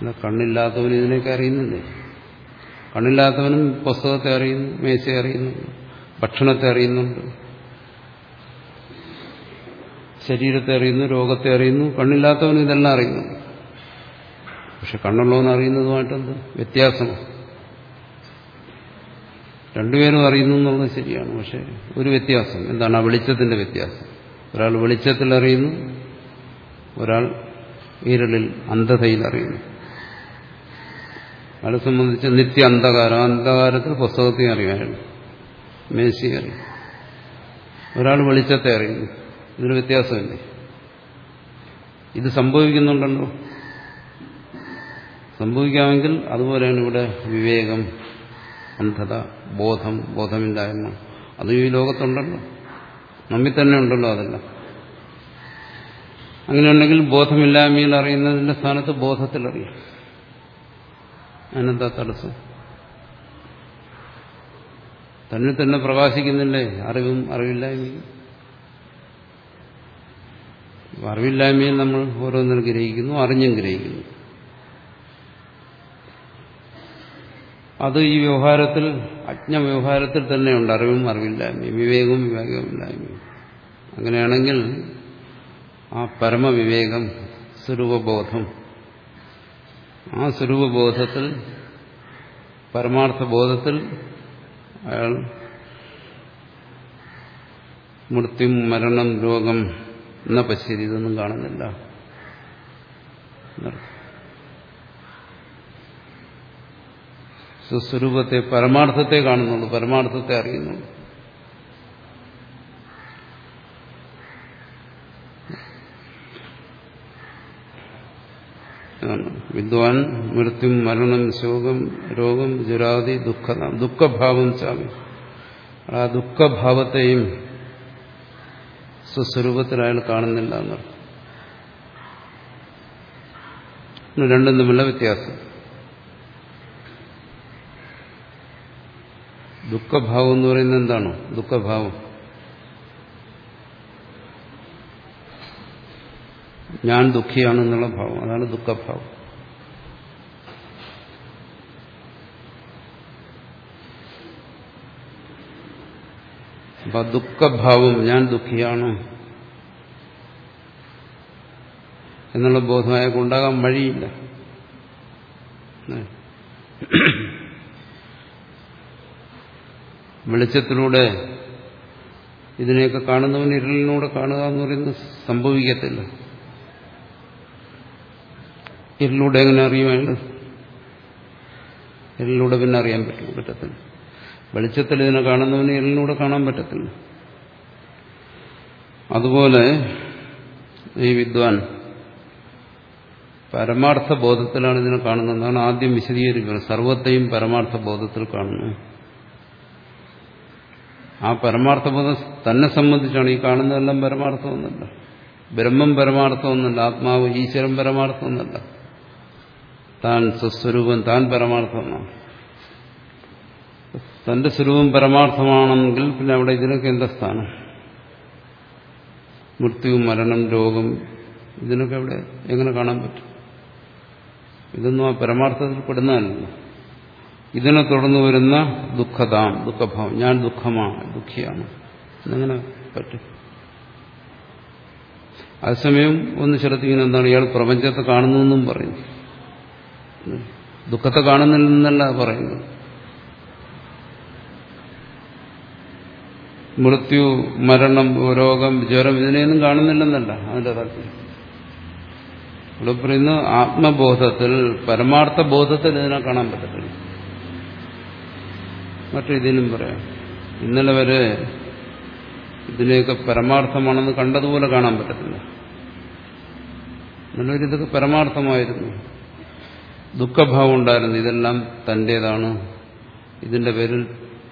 A: അല്ല കണ്ണില്ലാത്തവൻ ഇതിനെയൊക്കെ അറിയുന്നില്ലേ? കണ്ണില്ലാത്തവനും പുസ്തകത്തെ അറിയുന്നു മേശയെ അറിയുന്നുണ്ട് ഭക്ഷണത്തെ അറിയുന്നുണ്ട്. ശരീരത്തെ അറിയുന്നു രോഗത്തെ അറിയുന്നു കണ്ണില്ലാത്തവനും ഇതെല്ലാം അറിയുന്നുണ്ട് പക്ഷെ കണ്ണുള്ളവൻ അറിയുന്നതുമായിട്ടെന്ത്? വ്യത്യാസമാണ്. രണ്ടുപേരും അറിയുന്നു എന്നുള്ളത് ശരിയാണ് പക്ഷെ ഒരു വ്യത്യാസം. എന്താണ്? ആ വെളിച്ചത്തിന്റെ വ്യത്യാസം. ഒരാൾ വെളിച്ചത്തിൽ അറിയുന്നു ഒരാൾ ഈരളിൽ അന്ധതയിൽ അറിയുന്നു. അയാളെ സംബന്ധിച്ച് നിത്യ അന്ധകാരം. അന്ധകാരത്തിൽ പുസ്തകത്തെ അറിയാനാണ്. മേശയെ അറിയും. ഒരാൾ വെളിച്ചത്തെ അറിയുന്നു. ഇതിന് വ്യത്യാസമില്ലേ? ഇത് സംഭവിക്കുന്നുണ്ടല്ലോ. സംഭവിക്കാമെങ്കിൽ അതുപോലെയാണ് ഇവിടെ വിവേകം അന്ധത ബോധം ബോധമില്ലായ്മ. അതും ഈ ലോകത്തുണ്ടല്ലോ. നമ്മിൽ തന്നെ ഉണ്ടല്ലോ അതെല്ലാം. അങ്ങനെയുണ്ടെങ്കിൽ ബോധമില്ലായ്മയിൽ അറിയുന്നതിന്റെ സ്ഥാനത്ത് ബോധത്തിൽ അറിയാം അതിനെന്താ തടസ്സം? തന്നെ തന്നെ പ്രകാശിക്കുന്നില്ലേ? അറിവും അറിവില്ലായ്മയും. അറിവില്ലായ്മയും നമ്മൾ ഓരോന്നിനും ഗ്രഹിക്കുന്നു അറിഞ്ഞും ഗ്രഹിക്കുന്നു. അത് ഈ വ്യവഹാരത്തിൽ അജ്ഞ വ്യവഹാരത്തിൽ തന്നെയുണ്ട്. അറിവും അറിവില്ലായ്മയും വിവേകവും വിവേകമില്ലായ്മയും അങ്ങനെയാണെങ്കിൽ ആ പരമവിവേകം സ്വരൂപബോധം ആ സ്വരൂപബോധത്തിൽ പരമാർത്ഥബോധത്തിൽ അയാൾ മൃത്യു മരണം രോഗം എന്ന പശ്ചിതി ഇതൊന്നും കാണുന്നില്ല. സ്വസ്വരൂപത്തെ പരമാർത്ഥത്തെ കാണുന്നുള്ളൂ പരമാർത്ഥത്തെ അറിയുന്നുള്ളൂ. വിദ്വാൻ. മൃത്യു മരണം ശോകം രോഗം ജുരാതി ദുഃഖ ദുഃഖഭാവം ചാമി ആ ദുഃഖഭാവത്തെയും സ്വസ്വരൂപത്തിൽ അയാൾ കാണുന്നില്ല എന്നർത്ഥം. രണ്ടും തമ്മിലുള്ള വ്യത്യാസം. ദുഃഖഭാവം എന്ന് പറയുന്നത് എന്താണോ? ദുഃഖഭാവം. ഞാൻ ദുഃഖിയാണെന്നുള്ള ഭാവം. അതാണ് ദുഃഖഭാവം. അപ്പൊ ദുഃഖഭാവം ഞാൻ ദുഃഖിയാണ്? എന്നുള്ള ബോധം അയാൾക്ക് ഉണ്ടാകാൻ വഴിയില്ല. വെളിച്ചത്തിലൂടെ ഇതിനെയൊക്കെ കാണുന്നവൻ ഇരുളിനൂടെ കാണുക എന്ന് പറയുന്നത് സംഭവിക്കത്തില്ല. ഇരുളിലൂടെ എങ്ങനെ അറിയുവാണ്ട് എല്ലിലൂടെ പിന്നെ അറിയാൻ പറ്റും പറ്റത്തില്ല. വെളിച്ചത്തിൽ ഇതിനെ കാണുന്നവന് എല്ലിലൂടെ കാണാൻ പറ്റത്തില്ല. അതുപോലെ ഈ വിദ്വാൻ പരമാർത്ഥ ബോധത്തിലാണ് ഇതിനെ കാണുന്നതെന്നാണ് ആദ്യം വിശദീകരിക്കുന്നത്. സർവത്തെയും പരമാർത്ഥ ബോധത്തിൽ കാണുന്നു. ആ പരമാർത്ഥ ബോധം തന്നെ സംബന്ധിച്ചാണ്. ഈ കാണുന്നതെല്ലാം പരമാർത്ഥമൊന്നുമല്ല. ബ്രഹ്മം പരമാർത്ഥമൊന്നുമല്ല. ആത്മാവ് ഈശ്വരൻ പരമാർത്ഥമൊന്നുമല്ല. താൻ സ്വസ്വരൂപം താൻ പരമാർത്ഥമാണ്. തന്റെ സ്വരൂപം പരമാർത്ഥമാണെങ്കിൽ പിന്നെ അവിടെ ഇതിനൊക്കെ എന്താ സ്ഥാനം? മൃത്യു മരണം രോഗം ഇതിനൊക്കെ അവിടെ എങ്ങനെ കാണാൻ പറ്റും? ഇതൊന്നും ആ പരമാർത്ഥത്തിൽ പെടുന്നതല്ല ഇതിനെ തുടർന്ന് വരുന്ന ദുഃഖതാം ദുഃഖഭാവം. ഞാൻ ദുഃഖമാണ് ദുഃഖിയാണ്. എന്നെങ്ങനെ പറ്റും? അതേസമയം ഒന്ന് ശ്രദ്ധിക്കുന്ന എന്താണ് ഇയാൾ പ്രപഞ്ചത്തെ കാണുന്നു എന്നും പറയുന്നു ദുഃഖത്തെ കാണുന്നില്ലെന്നല്ല പറയുന്നത്. മൃത്യു മരണം രോഗം ജ്വരം ഇതിനെയൊന്നും കാണുന്നില്ലെന്നല്ല അതിന്റെ താല്പര്യം. ഇവിടെ പറയുന്നു ആത്മബോധത്തിൽ പരമാർത്ഥ ബോധത്തിൽ ഇതിനെ കാണാൻ പറ്റത്തില്ല. മറ്റേതിനും പറയാം. ഇന്നലെ വരെ ഇതിനെയൊക്കെ പരമാർത്ഥമാണെന്ന് കണ്ടതുപോലെ കാണാൻ പറ്റത്തില്ല. നല്ലൊരു ഇതൊക്കെ പരമാർത്ഥമായിരുന്നു. ദുഃഖഭാവം ഉണ്ടായിരുന്നു. ഇതെല്ലാം തന്റേതാണ്. ഇതിന്റെ പേരിൽ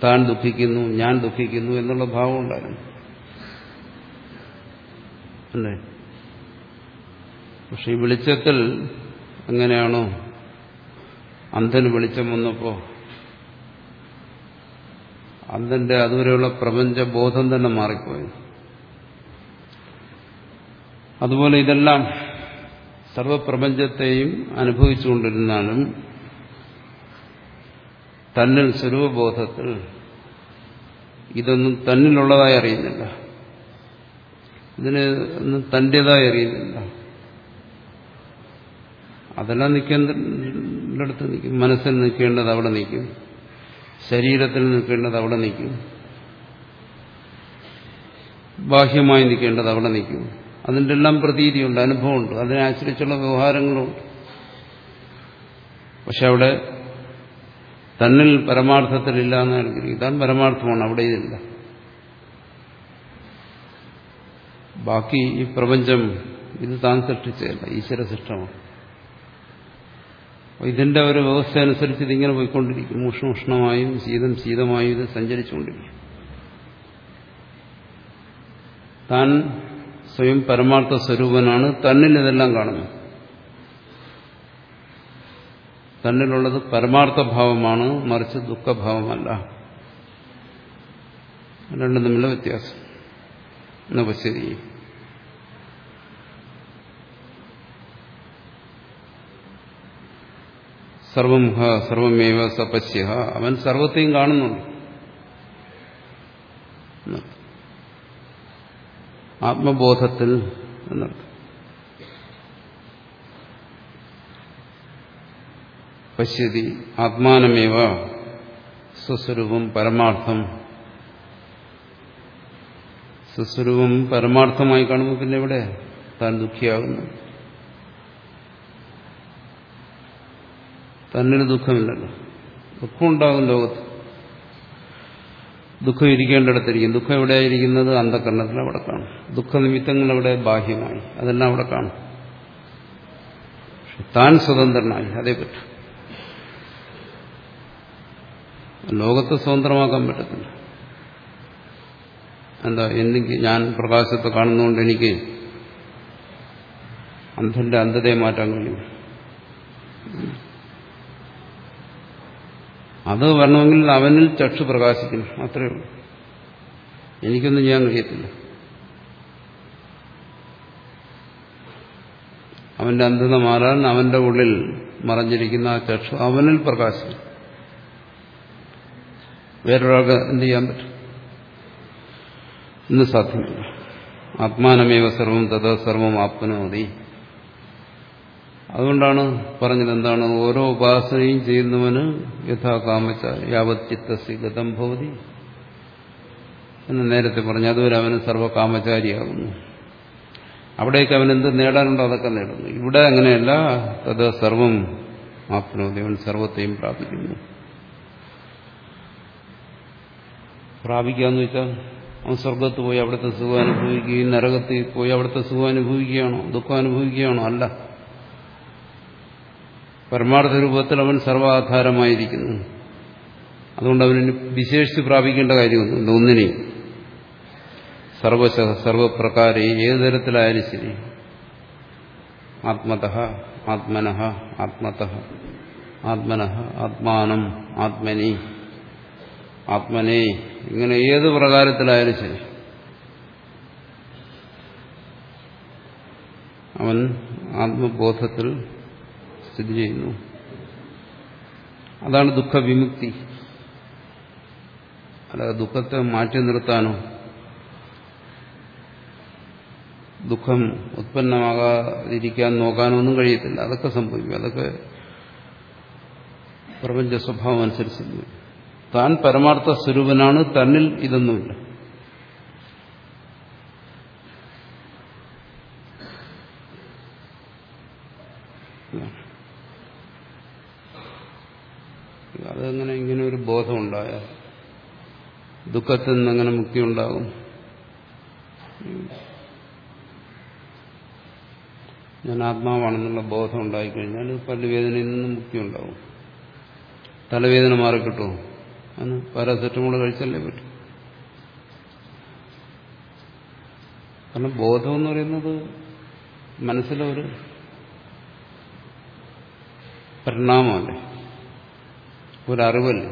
A: താൻ ദുഃഖിക്കുന്നു ഞാൻ ദുഃഖിക്കുന്നു എന്നുള്ള ഭാവം ഉണ്ടായിരുന്നു. അല്ലേ? പക്ഷെ ഈ വെളിച്ചത്തിൽ എങ്ങനെയാണോ അന്ധന് വെളിച്ചം വന്നപ്പോ അന്ധന്റെ അതുവരെയുള്ള പ്രപഞ്ച ബോധം തന്നെ മാറിപ്പോയി. അതുപോലെ ഇതെല്ലാം സർവപ്രപഞ്ചത്തെയും അനുഭവിച്ചുകൊണ്ടിരുന്നാലും തന്നിൽ സ്വരൂപബോധത്തിൽ ഇതൊന്നും തന്നിലുള്ളതായി അറിയുന്നില്ല. ഇതിന് ഒന്നും തന്റേതായി അറിയുന്നില്ല. അതെല്ലാം നിൽക്കേണ്ടടുത്ത് നിൽക്കും. മനസ്സിൽ നിൽക്കേണ്ടത് അവിടെ നിൽക്കും. ശരീരത്തിൽ നിൽക്കേണ്ടത് അവിടെ നിൽക്കും. ബാഹ്യമായി നിൽക്കേണ്ടത് അവിടെ നിൽക്കും. അതിന്റെ എല്ലാം പ്രതീതിയുണ്ട് അനുഭവമുണ്ട്. ആശ്രയിച്ചുള്ള വ്യവഹാരങ്ങളുണ്ട് പക്ഷെ അവിടെ തന്നിൽ പരമാർത്ഥത്തിൽ ഇല്ല എന്ന് അനുഗ്രഹിക്കും താൻ പരമാർത്ഥമാണ് അവിടെ ഇതില്ല. ബാക്കി ഈ പ്രപഞ്ചം ഇത് താൻ സൃഷ്ടിച്ചതല്ല ഈശ്വര സൃഷ്ടമാണ്. ഇതിന്റെ ഒരു വ്യവസ്ഥ അനുസരിച്ച് ഇതിങ്ങനെ പോയിക്കൊണ്ടിരിക്കും. ഉഷ്ണ ഉഷ്ണോഷ്ണമായും ശീതം ശീതമായും ഇത് സഞ്ചരിച്ചുകൊണ്ടിരിക്കും. താൻ സ്വയം പരമാർത്ഥ സ്വരൂപനാണ് തന്നിൽ ഇതെല്ലാം കാണുന്നത്. തന്നിലുള്ളത് പരമാർത്ഥ ഭാവമാണ് മറിച്ച് ദുഃഖഭാവമല്ല. രണ്ടും തമ്മിലുള്ള വ്യത്യാസം. എന്ന് പശ്യതി സർവമുഖ സർവമേവ സപശ്യ അവൻ സർവത്തെയും കാണുന്നുണ്ട്. ആത്മബോധത്തിൽ എന്നർത്ഥം പശ്യതി ആത്മാനമേവ സ്വസ്വരൂപം പരമാർത്ഥം. സ്വസ്വരൂപം പരമാർത്ഥമായി കാണുമ്പോൾ പിന്നെ എവിടെ? താൻ ദുഃഖിയാകുന്നു. തന്നിന് ദുഃഖമില്ലല്ലോ. ദുഃഖമുണ്ടാകും ലോകത്ത്. ദുഃഖം ഇരിക്കേണ്ടിടത്തിരിക്കും. ദുഃഖം എവിടെയായിരിക്കുന്നത് അന്ധകരണത്തിൽ അവിടെ കാണും. ദുഃഖനിമിത്തങ്ങൾ അവിടെ ബാഹ്യമായി. അതെല്ലാം അവിടെ കാണും. താൻ സ്വതന്ത്രനായി. അതേ പറ്റും. ലോകത്തെ സ്വതന്ത്രമാക്കാൻ പറ്റത്തില്ല. എന്താ എനിക്ക് ഞാൻ പ്രകാശത്തെ കാണുന്നതുകൊണ്ട് എനിക്ക് അന്ധന്റെ അന്ധതയെ മാറ്റാൻ കഴിയും. അത് വരണമെങ്കിൽ അവനിൽ ചക്ഷു പ്രകാശിക്കണം. അത്രയേ ഉള്ളൂ. എനിക്കൊന്നും ചെയ്യാൻ കഴിയത്തില്ല. അവന്റെ അന്ധത മാറാൻ അവന്റെ ഉള്ളിൽ മറഞ്ഞിരിക്കുന്ന ആ ചക്ഷു അവനിൽ പ്രകാശിക്കും വേറൊരാൾക്ക് എന്ത് ചെയ്യാൻ പറ്റും? ഇന്ന് സാധ്യമല്ല. ആത്മാനമേവ സർവം തഥാ സർവം ആത്മനോതി അതുകൊണ്ടാണ് പറഞ്ഞത് എന്താണ് ഓരോ ഉപാസനയും ചെയ്യുന്നവന് യഥാകാമച്ച യാവത്തിത്തസി ഗതം ഭവതി എന്ന് നേരത്തെ പറഞ്ഞു. അതുവരെ അവന് സർവകാമചാരിയാകുന്നു. അവിടേക്ക് അവൻ എന്ത് നേടാനുണ്ടോ അതൊക്കെ നേടുന്നു. ഇവിടെ അങ്ങനെയല്ല തത് സർവം ആപ്നോതി. അവൻ സർവത്തെയും പ്രാപിക്കുന്നു. പ്രാപിക്കാന്ന് വെച്ചാൽ അവൻ സ്വർഗത്ത് പോയി അവിടുത്തെ സുഖം അനുഭവിക്കുകയും നരകത്തിൽ പോയി അവിടുത്തെ സുഖം അനുഭവിക്കുകയാണോ ദുഃഖം അനുഭവിക്കുകയാണോ? അല്ല. പരമാർത്ഥ രൂപത്തിൽ അവൻ സർവാധാരമായിരിക്കുന്നു. അതുകൊണ്ട് അവന് വിശേഷിച്ച് പ്രാപിക്കേണ്ട കാര്യമൊന്നുമില്ല. ഒന്നിനെയും സർവശ സർവപ്രകാരെ ഏത് തരത്തിലായാലും ശരി. ആത്മത ആത്മന ആത്മത ആത്മന ആത്മാനം ആത്മനി ആത്മനെ ഇങ്ങനെ ഏത് പ്രകാരത്തിലായാലും ശരി. അവൻ ആത്മബോധത്തിൽ സ്ഥിതി ചെയ്യുന്നു. അതാണ് ദുഃഖവിമുക്തി. അല്ലാതെ ദുഃഖത്തെ മാറ്റി നിർത്താനോ ദുഃഖം ഉത്പന്നമാകാതിരിക്കാൻ നോക്കാനോ ഒന്നും കഴിയത്തില്ല. അതൊക്കെ സംഭവിക്കും. അതൊക്കെ പ്രപഞ്ച സ്വഭാവം അനുസരിച്ച് താൻ പരമാർത്ഥ സ്വരൂപനാണ് തന്നിൽ ഇതൊന്നുമില്ല അതെങ്ങനെ ഇങ്ങനെ ഒരു ബോധം ഉണ്ടായാൽ ദുഃഖത്തിൽ നിന്ന് എങ്ങനെ മുക്തി ഉണ്ടാകും. ഞാൻ ആത്മാവാണെന്നുള്ള ബോധം ഉണ്ടായിക്കഴിഞ്ഞാൽ പല്ലുവേദനയിൽ നിന്നും മുക്തി ഉണ്ടാവും തലവേദന മാറിക്കിട്ടുമോ അന്ന് പാരാസെറ്റമോൾ കഴിച്ചല്ലേ പറ്റും. കാരണം ബോധം എന്ന് പറയുന്നത് മനസ്സിലെ ഒരു പരിണാമമല്ലേ? ഒരറിവല്ലേ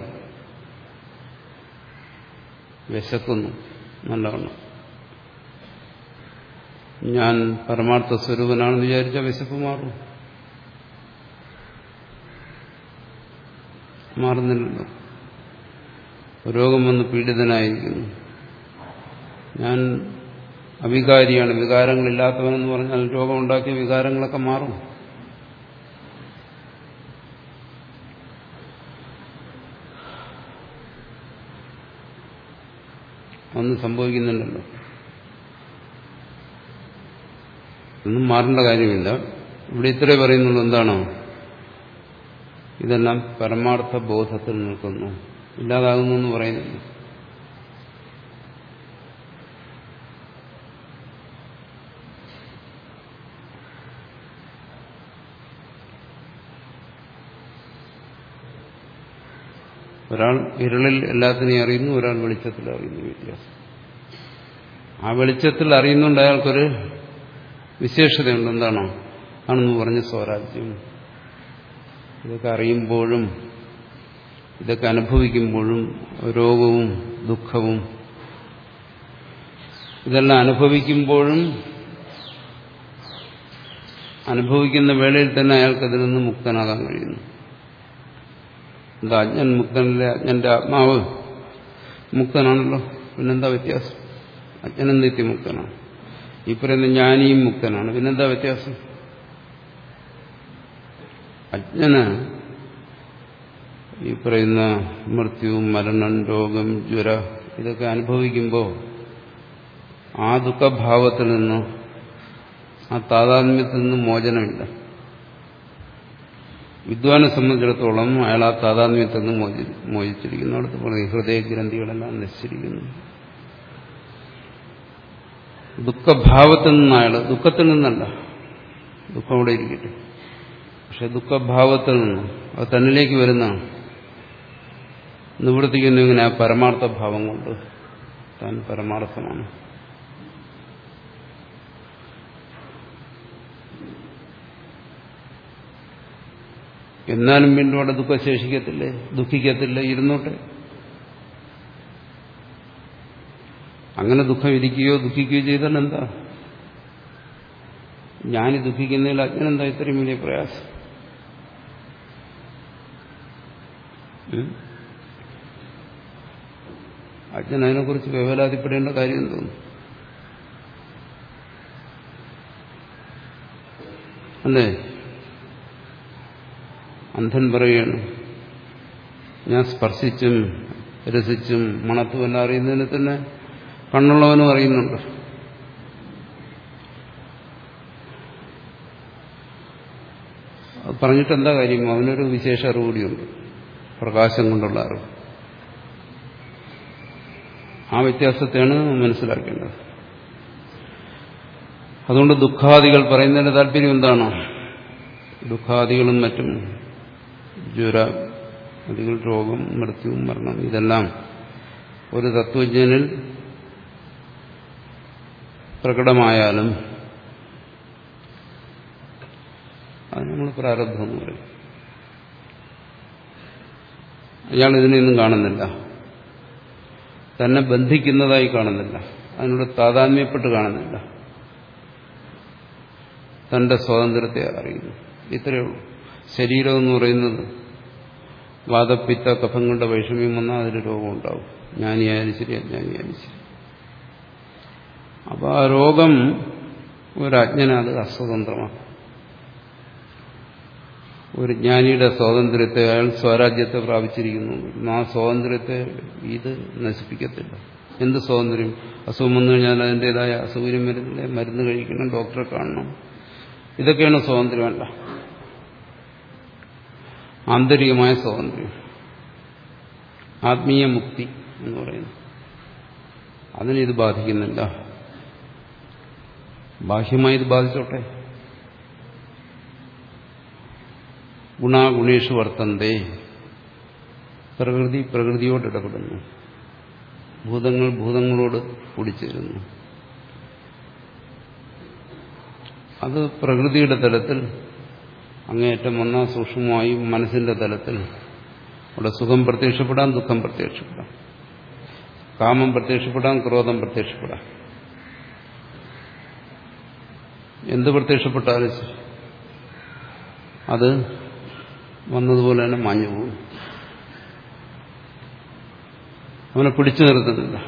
A: വിശക്കുന്നു നല്ലവണ്ണം ഞാൻ പരമാർത്ഥ സ്വരൂപനാണെന്ന് വിചാരിച്ച വിശപ്പ് മാറും. മാറുന്നില്ലല്ലോ. രോഗം വന്ന് പീഡിതനായിരിക്കുന്നു. ഞാൻ അവികാരിയാണ്. വികാരങ്ങളില്ലാത്തവനെന്ന് പറഞ്ഞാൽ രോഗമുണ്ടാക്കിയ വികാരങ്ങളൊക്കെ മാറും. ഒന്നും സംഭവിക്കുന്നുണ്ടല്ലോ. ഒന്നും മാറേണ്ട കാര്യമില്ല. ഇവിടെ ഇത്രേ പറയുന്നുള്ളൂ. എന്താണോ? ഇതെല്ലാം പരമാർത്ഥ ബോധത്തിൽ നിൽക്കുന്നു. ഇല്ലാതാകുന്നു എന്ന് പറയുന്നില്ല. ഒരാൾ ഇരുളിൽ എല്ലാത്തിനെയും അറിയുന്നു ഒരാൾ വെളിച്ചത്തിൽ അറിയുന്നു വ്യത്യാസം. ആ വെളിച്ചത്തിൽ അറിയുന്നുണ്ട് അയാൾക്കൊരു വിശേഷതയുണ്ട്. എന്താണോ? ആണെന്ന് പറഞ്ഞ സ്വരാജ്യം. ഇതൊക്കെ അറിയുമ്പോഴും ഇതൊക്കെ അനുഭവിക്കുമ്പോഴും രോഗവും ദുഃഖവും ഇതെല്ലാം അനുഭവിക്കുമ്പോഴും അനുഭവിക്കുന്ന വേളയിൽ തന്നെ അയാൾക്കതിൽ നിന്ന് മുക്തനാകാൻ കഴിയുന്നു. എന്താ അജ്ഞൻ മുക്തനല്ലേ? അജ്ഞന്റെ ആത്മാവ് മുക്തനാണല്ലോ. പിന്നെന്താ വ്യത്യാസം? അജ്ഞനും നിത്യമുക്തനാണ് ഈ പറയുന്ന ജ്ഞാനിയും മുക്തനാണ്. പിന്നെന്താ വ്യത്യാസം? അജ്ഞന് ഈ പറയുന്ന മൃത്യു മരണം രോഗം ജ്വര ഇതൊക്കെ അനുഭവിക്കുമ്പോൾ ആ ദുഃഖഭാവത്തിൽ നിന്ന് ആ താതാത്മ്യത്തിൽ നിന്ന് മോചനമില്ല. വിദ്വാനെ സംബന്ധിച്ചിടത്തോളം അയാൾ ആ താതാത്മ്യത്തിൽ മോചി മോചിച്ചിരിക്കുന്നു അടുത്ത് പറഞ്ഞു ഹൃദയഗ്രന്ഥികളെല്ലാം നശിച്ചിരിക്കുന്നു. ദുഃഖഭാവത്തിൽ നിന്ന് അയാൾ ദുഃഖത്തിൽ നിന്നല്ല. ദുഃഖം അവിടെ ഇരിക്കട്ടെ. പക്ഷെ ദുഃഖഭാവത്തിൽ നിന്ന് അത് തന്നിലേക്ക് വരുന്ന നിവൃത്തിക്കുന്നു ഇങ്ങനെ ആ പരമാർത്ഥ ഭാവം കൊണ്ട് താൻ പരമാർത്ഥമാണ്. എന്നാലും വീണ്ടും അവിടെ ദുഃഖം ശേഷിക്കത്തില്ലേ? ദുഃഖിക്കത്തില്ല? ഇരുന്നോട്ടെ. അങ്ങനെ ദുഃഖം ഇരിക്കുകയോ ദുഃഖിക്കുകയോ ചെയ്താൽ എന്താ? ഞാൻ ദുഃഖിക്കുന്നതിൽ അജ്ഞനെന്താ ഇത്രയും വലിയ പ്രയാസം? അജ്ഞൻ അതിനെക്കുറിച്ച് വിവലാതിപ്പെടേണ്ട കാര്യം എന്തോ അല്ലേ? അന്ധൻ പറയുകയാണ് ഞാൻ സ്പർശിച്ചും രസിച്ചും മണത്തും എല്ലാം അറിയുന്നതിന് തന്നെ കണ്ണുള്ളവനും അറിയുന്നുണ്ട്. അത് പറഞ്ഞിട്ട് എന്താ കാര്യം? അവനൊരു വിശേഷ അറിവ് കൂടിയുണ്ട് പ്രകാശം കൊണ്ടുള്ള അറിവ്. ആ വ്യത്യാസത്തെയാണ് മനസ്സിലാക്കേണ്ടത്. അതുകൊണ്ട് ദുഃഖാദികൾ പറയുന്നതിന്റെ താല്പര്യം എന്താണ്? ദുഃഖാദികളും മറ്റും ജ്വര അതികൾ രോഗം മൃത്യു മരണം ഇതെല്ലാം ഒരു തത്വജ്ഞനിൽ പ്രകടമായാലും അത് നമ്മൾ പ്രാരബ്ധം എന്ന് പറയും. അയാൾ ഇതിനെയൊന്നും കാണുന്നില്ല. തന്നെ ബന്ധിക്കുന്നതായി കാണുന്നില്ല. അതിനോട് താതാത്മ്യപ്പെട്ട് കാണുന്നില്ല. തന്റെ സ്വാതന്ത്ര്യത്തെ അറിയുന്നു. ഇത്രയേ ഉള്ളൂ. ശരീരം എന്ന് പറയുന്നത് വാദപ്പിത്ത കഫങ്ങളുടെ വൈഷമ്യം വന്നാൽ അതിന് രോഗം ഉണ്ടാവും. ജ്ഞാനിയായാലും ശരി അജ്ഞാനിയായാലും ശരി. അപ്പോൾ ആ രോഗം ഒരു അത് അസ്വതന്ത്രമാണ്. ഒരു ജ്ഞാനിയുടെ സ്വാതന്ത്ര്യത്തെ അയാൾ സ്വരാജ്യത്തെ പ്രാപിച്ചിരിക്കുന്നു. ആ സ്വാതന്ത്ര്യത്തെ ഇത് നശിപ്പിക്കത്തില്ല. എന്ത് സ്വാതന്ത്ര്യം? അസുഖം വന്നു കഴിഞ്ഞാൽ അതിന്റെതായ അസൗകര്യം വരുന്നില്ല? മരുന്ന് കഴിക്കണം ഡോക്ടറെ കാണണം. ഇതൊക്കെയാണ് സ്വാതന്ത്ര്യമല്ല. ആന്തരികമായ സ്വാതന്ത്ര്യം. ആത്മീയ മുക്തി എന്ന് പറയുന്നു അതിനെ ഇത് ബാധിക്കുന്നില്ല. ബാഹ്യമായി ഇത് ബാധിച്ചോട്ടെ? ഗുണാഗുണേഷു വർത്തന്തേ പ്രകൃതി പ്രകൃതിയോട് ഇടപെടുന്നു. ഭൂതങ്ങൾ ഭൂതങ്ങളോട് കൂടിച്ചേരുന്നു. അത് പ്രകൃതിയുടെ തലത്തിൽ അങ്ങേയറ്റം വന്ന സൂക്ഷ്മമായി മനസ്സിന്റെ തലത്തിൽ. അവിടെ സുഖം പ്രത്യക്ഷപ്പെടാം ദുഃഖം പ്രത്യക്ഷപ്പെടാം. കാമം പ്രത്യക്ഷപ്പെടാം ക്രോധം പ്രത്യക്ഷപ്പെടാം. എന്ത് പ്രത്യക്ഷപ്പെട്ടാലും അത് വന്നതുപോലെ തന്നെ മാഞ്ഞു പോകും. അവനെ പിടിച്ചു നിർത്തുന്നില്ല.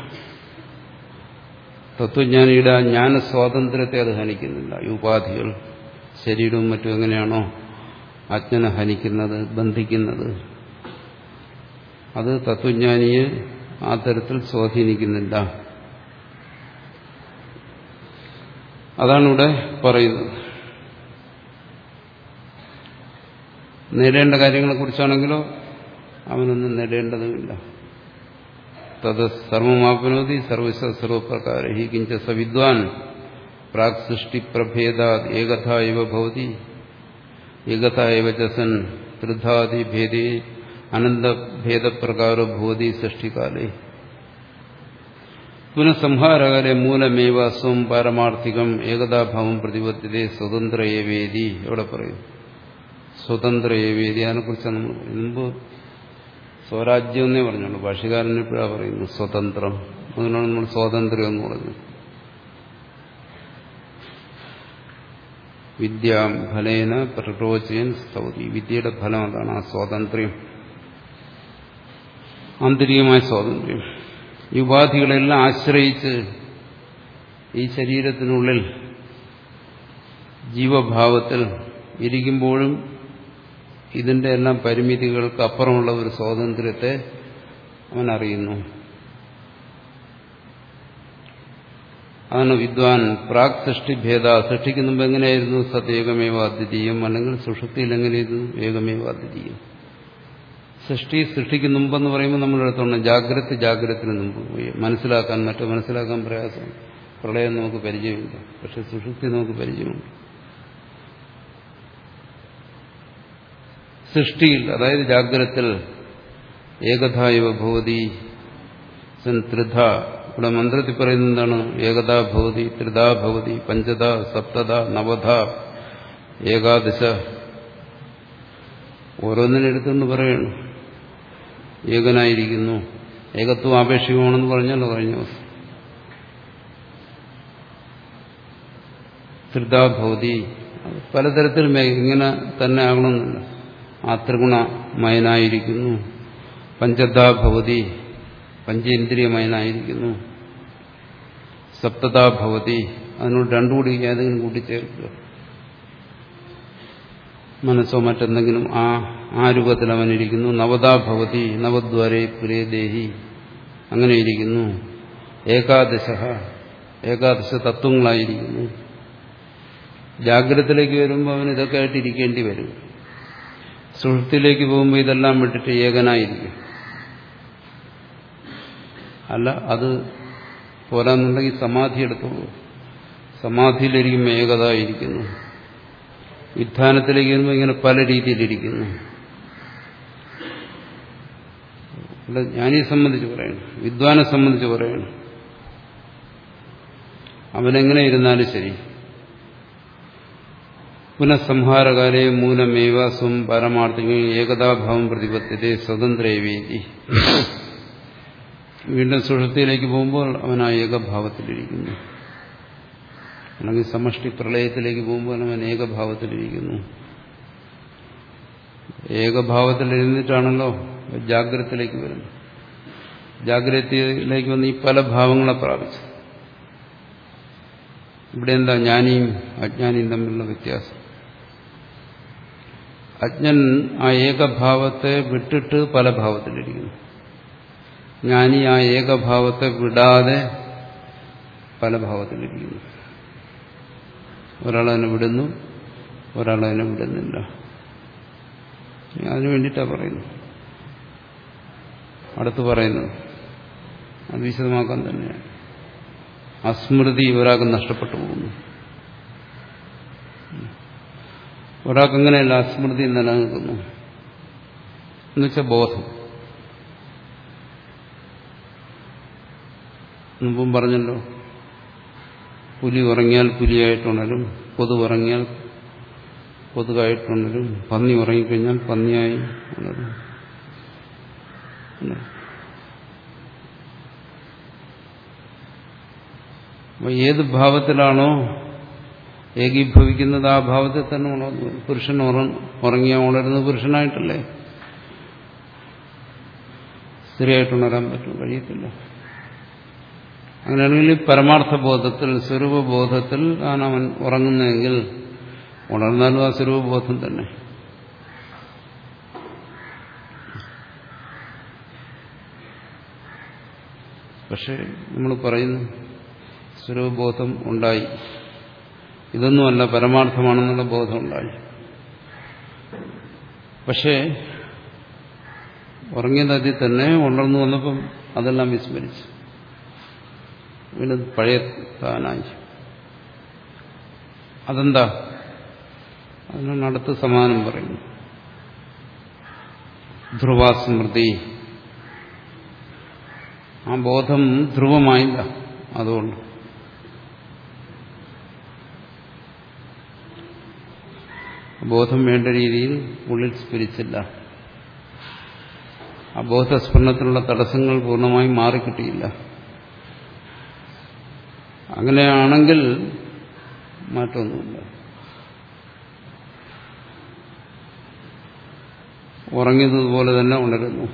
A: തത്വജ്ഞാനിയുടെ ആ ജ്ഞാന സ്വാതന്ത്ര്യത്തെ അത് ഹനിക്കുന്നില്ല. ഈ ഉപാധികൾ ശരീരവും മറ്റും എങ്ങനെയാണോ അജ്ഞനെ ഹനിക്കുന്നത് ബന്ധിക്കുന്നത്. അത് തത്വജ്ഞാനിയെ ആ തരത്തിൽ സ്വാധീനിക്കുന്നില്ല. അതാണ് ഇവിടെ പറയുന്നത്. നേടേണ്ട കാര്യങ്ങളെക്കുറിച്ചാണെങ്കിലോ അവനൊന്നും നേടേണ്ടതുമില്ല. തത് സർവമാപ്നോതി സർവശ സർവപ്രകാര ഹി കിഞ്ച സവിദ്വാൻ പ്രാക് സൃഷ്ടി പ്രഭേദ ഏകഥ ഇവ ഭവതി. ഏകഥ ഇവ ചസൻ ത്രിധാതി ഭേദേ അനന്തഭേദപ്രകാരോ ഭവതി സൃഷ്ടികാലേ പുനഃസംഹാരകാലെ മൂലമേവ സ്വം പാരമാർത്ഥികം ഏകതാഭാവം പ്രതിപദ്ധ്യതേ സ്വതന്ത്ര ഏവേദി എവിടെ പറയും. സ്വതന്ത്ര ഏവേദി അതിനെക്കുറിച്ച് നമ്മൾ മുമ്പ് സ്വരാജ്യം എന്നേ പറഞ്ഞുള്ളൂ. ഭാഷകാരൻ എപ്പോഴാണ് പറയുന്നത്? സ്വതന്ത്രം. അതിനാണ് നമ്മൾ സ്വാതന്ത്ര്യം എന്ന് പറഞ്ഞു വിദ്യാം ഫലേന പ്രരോചയൻ സ്തൗതി. വിദ്യയുടെ ഫലം അതാണ് ആ സ്വാതന്ത്ര്യം. ആന്തരികമായ സ്വാതന്ത്ര്യം. ഈ ഉപാധികളെല്ലാം ആശ്രയിച്ച് ഈ ശരീരത്തിനുള്ളിൽ ജീവഭാവത്തിൽ ഇരിക്കുമ്പോഴും ഇതിന്റെ എല്ലാം പരിമിതികൾക്ക് അപ്പുറമുള്ള ഒരു സ്വാതന്ത്ര്യത്തെ അവൻ അറിയുന്നു അതാണ് വിദ്വാൻ പ്രാക് സൃഷ്ടിഭേദ സൃഷ്ടിക്കുന്ന മുമ്പ് എങ്ങനെയായിരുന്നു? സത് ഏകമേവ അദ്വിതീയം അല്ലെങ്കിൽ സുഷുപ്തിയിൽ എങ്ങനെയായിരുന്നു ഏകമേവ അദ്വിതീയം. സൃഷ്ടി സൃഷ്ടിക്കുന്ന മുമ്പെന്ന് പറയുമ്പോൾ നമ്മുടെ അടുത്തുണ്ട് ജാഗ്രത ജാഗ്രതത്തിന് മുമ്പ് മനസ്സിലാക്കാൻ മറ്റു മനസ്സിലാക്കാൻ പ്രയാസം. പ്രളയം നമുക്ക് പരിചയമില്ല. പക്ഷെ സുഷുപ്തി നമുക്ക് പരിചയമുണ്ട്. സൃഷ്ടിയിൽ അതായത് ജാഗ്രത്തിൽ ഏകഥായവ ഭൂതി ഭവതി ത്രിധ ഇവിടെ മന്ത്രത്തിൽ പറയുന്നത് എന്താണ്? ഏകതാ ഭവതി ത്രിതാ ഭവതി പഞ്ചത സപ്തത നവത ഏകാദശ. ഓരോന്നിനെടുത്തുകൊണ്ട് പറയണം. ഏകനായിരിക്കുന്നു. ഏകത്വം ആപേക്ഷികമാണെന്ന് പറഞ്ഞല്ലോ കഴിഞ്ഞ ദിവസം. ത്രിതാ ഭവതി. പലതരത്തിലും ഇങ്ങനെ തന്നെ ആകണമെന്നില്ല. ആ ത്രിഗുണമയനായിരിക്കുന്നു. പഞ്ചതാഭവതി പഞ്ചേന്ദ്രിയമയനായിരിക്കുന്നു സപ്തതാഭവതി അതിനോട് രണ്ടുകൂടി ഏതെങ്കിലും കൂട്ടിച്ചേർക്കുക. മനസ്സോ മറ്റെന്തെങ്കിലും ആ ആ രൂപത്തിൽ അവനിരിക്കുന്നു നവതാഭവതി നവദ്വാരേ പുരേ ദേഹി. അങ്ങനെ ഇരിക്കുന്നു. ഏകാദശ ഏകാദശ തത്വങ്ങളായിരിക്കുന്നു. ജാഗ്രതത്തിലേക്ക് വരുമ്പോൾ അവൻ ഇതൊക്കെ ആയിട്ട് ഇരിക്കേണ്ടി വരും. സുഹൃത്തിലേക്ക് പോകുമ്പോൾ ഇതെല്ലാം വിട്ടിട്ട് ഏകനായിരിക്കും. അല്ല അത് പോരാന്നുണ്ടെങ്കിൽ സമാധി എടുത്തോളൂ. സമാധിയിലിരിക്കുമ്പോൾ ഏകത ഇരിക്കുന്നു വിധാനത്തിലേക്ക് വരുമ്പോൾ ഇങ്ങനെ പല രീതിയിലിരിക്കുന്നു. ഇവിടെ ജ്ഞാനിയെ സംബന്ധിച്ച് പറയണം. വിദ്വാനെ സംബന്ധിച്ച് പറയണം. അവനെങ്ങനെ ഇരുന്നാലും ശരി. പുനഃസംഹാരകാലെ മൂലമേവ സ്വം ഏകതാഭാവം പ്രതിപത്യത്തെ സ്വതന്ത്രേവേദി വീണ്ടും സുഷൃത്തിയിലേക്ക് പോകുമ്പോൾ അവൻ ആ ഏകഭാവത്തിലിരിക്കുന്നു. അല്ലെങ്കിൽ സമഷ്ടി പ്രളയത്തിലേക്ക് പോകുമ്പോൾ അവൻ ഏകഭാവത്തിലിരിക്കുന്നു. ഏകഭാവത്തിലിരുന്നിട്ടാണല്ലോ ജാഗ്രതത്തിലേക്ക് വരുന്നത്. ജാഗ്രതയിലേക്ക് വന്ന് ഈ പല ഭാവങ്ങളെ പ്രാപിച്ചു ഇവിടെ എന്താ ജ്ഞാനിയും അജ്ഞാനിയും തമ്മിലുള്ള വ്യത്യാസം? അജ്ഞൻ ആ ഏകഭാവത്തെ വിട്ടിട്ട് പല ഭാവത്തിലിരിക്കുന്നു. ജ്ഞാനി ആ ഏകഭാവത്തെ വിടാതെ പല ഭാവത്തിലിരിക്കുന്നു. ഒരാളതിനെ വിടുന്നു ഒരാളതിനെ വിടുന്നില്ല. അതിനു വേണ്ടിയിട്ടാണ് പറയുന്നു അടുത്ത് പറയുന്നു അത് വിശദമാക്കാൻ തന്നെയാണ് അസ്മൃതി ഒരാൾക്ക് നഷ്ടപ്പെട്ടു പോകുന്നു. ഒരാൾക്ക് എങ്ങനെയല്ല അസ്മൃതി നിലനിൽക്കുന്നു? എന്നുവെച്ചാൽ ബോധം. മുമ്പും പറഞ്ഞല്ലോ. പുലി ഉറങ്ങിയാൽ പുലിയായിട്ടുണരും കൊതു ഉറങ്ങിയാൽ കൊതുകായിട്ടുണരും പന്നി ഉറങ്ങിക്കഴിഞ്ഞാൽ പന്നിയായി ഉണരും. ഏത് ഭാവത്തിലാണോ ഏകീഭവിക്കുന്നത് ആ ഭാവത്തിൽ തന്നെ ഉണർന്നു. പുരുഷൻ ഉറങ്ങിയ ഉണരുന്നത് പുരുഷനായിട്ടല്ലേ? സ്ത്രീയായിട്ടുണരാൻ പറ്റും കഴിയത്തില്ല. അങ്ങനെയാണെങ്കിൽ പരമാർത്ഥ ബോധത്തിൽ സ്വരൂപബോധത്തിൽ ആണ് അവൻ ഉറങ്ങുന്നതെങ്കിൽ ഉണർന്നാലും ആ സ്വരൂപബോധം തന്നെ. പക്ഷേ നമ്മൾ പറയുന്നു സ്വരൂപബോധം ഉണ്ടായി. ഇതൊന്നുമല്ല പരമാർത്ഥമാണെന്നുള്ള ബോധം ഉണ്ടായി. പക്ഷേ ഉറങ്ങിയതതിൽ തന്നെ ഉണർന്നു വന്നപ്പം അതെല്ലാം വിസ്മരിച്ചു. വീണ്ടും പഴയ താനായി അതെന്താ? അതിനാണ് അടുത്ത സമാനം പറയുന്നു. ധ്രുവാസ്മൃതി. ആ ബോധം ധ്രുവമായില്ല അതുകൊണ്ട്. ബോധം വേണ്ട രീതിയിൽ ഉള്ളിൽ സ്ഫുരിച്ചില്ല. ആ ബോധസ്ഫുരണത്തിനുള്ള തടസ്സങ്ങൾ പൂർണമായും മാറിക്കിട്ടിയില്ല. അങ്ങനെയാണെങ്കിൽ മാറ്റമൊന്നുമില്ല ഉറങ്ങിയതുപോലെ തന്നെ ഉണരുന്നു.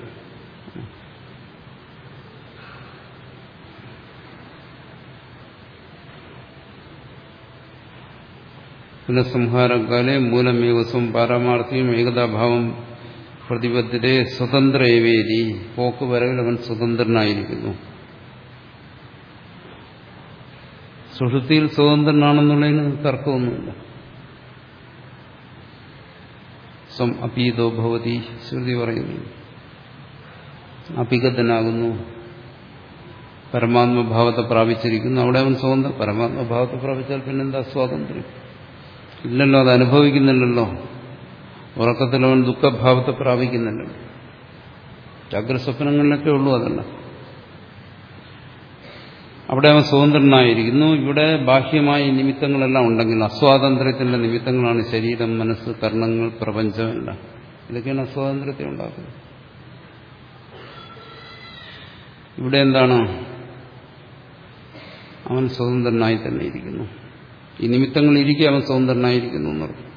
A: പുനഃസംഹാരകാലെ മൂലമേവസം പാരമാർത്ഥിയും ഏകതാഭാവം പ്രതിബദ്ധരെ സ്വതന്ത്ര ഏവേരി പോക്ക് വരവിൽ അവൻ സ്വതന്ത്രനായിരിക്കുന്നു. സുഷുതിയിൽ സ്വതന്ത്രനാണെന്നുള്ളതിന് തർക്കമൊന്നുമില്ല. സ്വം അപീതോ ഭവതി ശ്രുതി പറയുന്നു. അപികതനാകുന്നു പരമാത്മഭാവത്തെ പ്രാപിച്ചിരിക്കുന്നു. അവിടെ അവൻ സ്വതന്ത്ര പരമാത്മഭാവത്തെ പ്രാപിച്ചാൽ പിന്നെന്താ സ്വാതന്ത്ര്യം? ഇല്ലല്ലോ അത് അനുഭവിക്കുന്നില്ലല്ലോ. ഉറക്കത്തിൽ അവൻ ദുഃഖഭാവത്തെ പ്രാപിക്കുന്നില്ലല്ലോ. ജാഗ്രസ്വപ്നങ്ങളിലൊക്കെ ഉള്ളൂ അതല്ല. അവിടെ അവൻ സ്വതന്ത്രനായിരിക്കുന്നു. ഇവിടെ ബാഹ്യമായ നിമിത്തങ്ങളെല്ലാം ഉണ്ടെങ്കിൽ അസ്വാതന്ത്ര്യത്തിന്റെ നിമിത്തങ്ങളാണ് ശരീരം മനസ്സ് കർണങ്ങൾ പ്രപഞ്ചമെല്ലാം ഇതൊക്കെയാണ് അസ്വാതന്ത്ര്യത്തെ ഉണ്ടാക്കുന്നത്. ഇവിടെ എന്താണ്? അവൻ സ്വതന്ത്രനായി തന്നെ ഇരിക്കുന്നു. ഈ നിമിത്തങ്ങൾ ഇരിക്കെ അവൻ സ്വതന്ത്രനായിരിക്കുന്നു എന്നർത്ഥം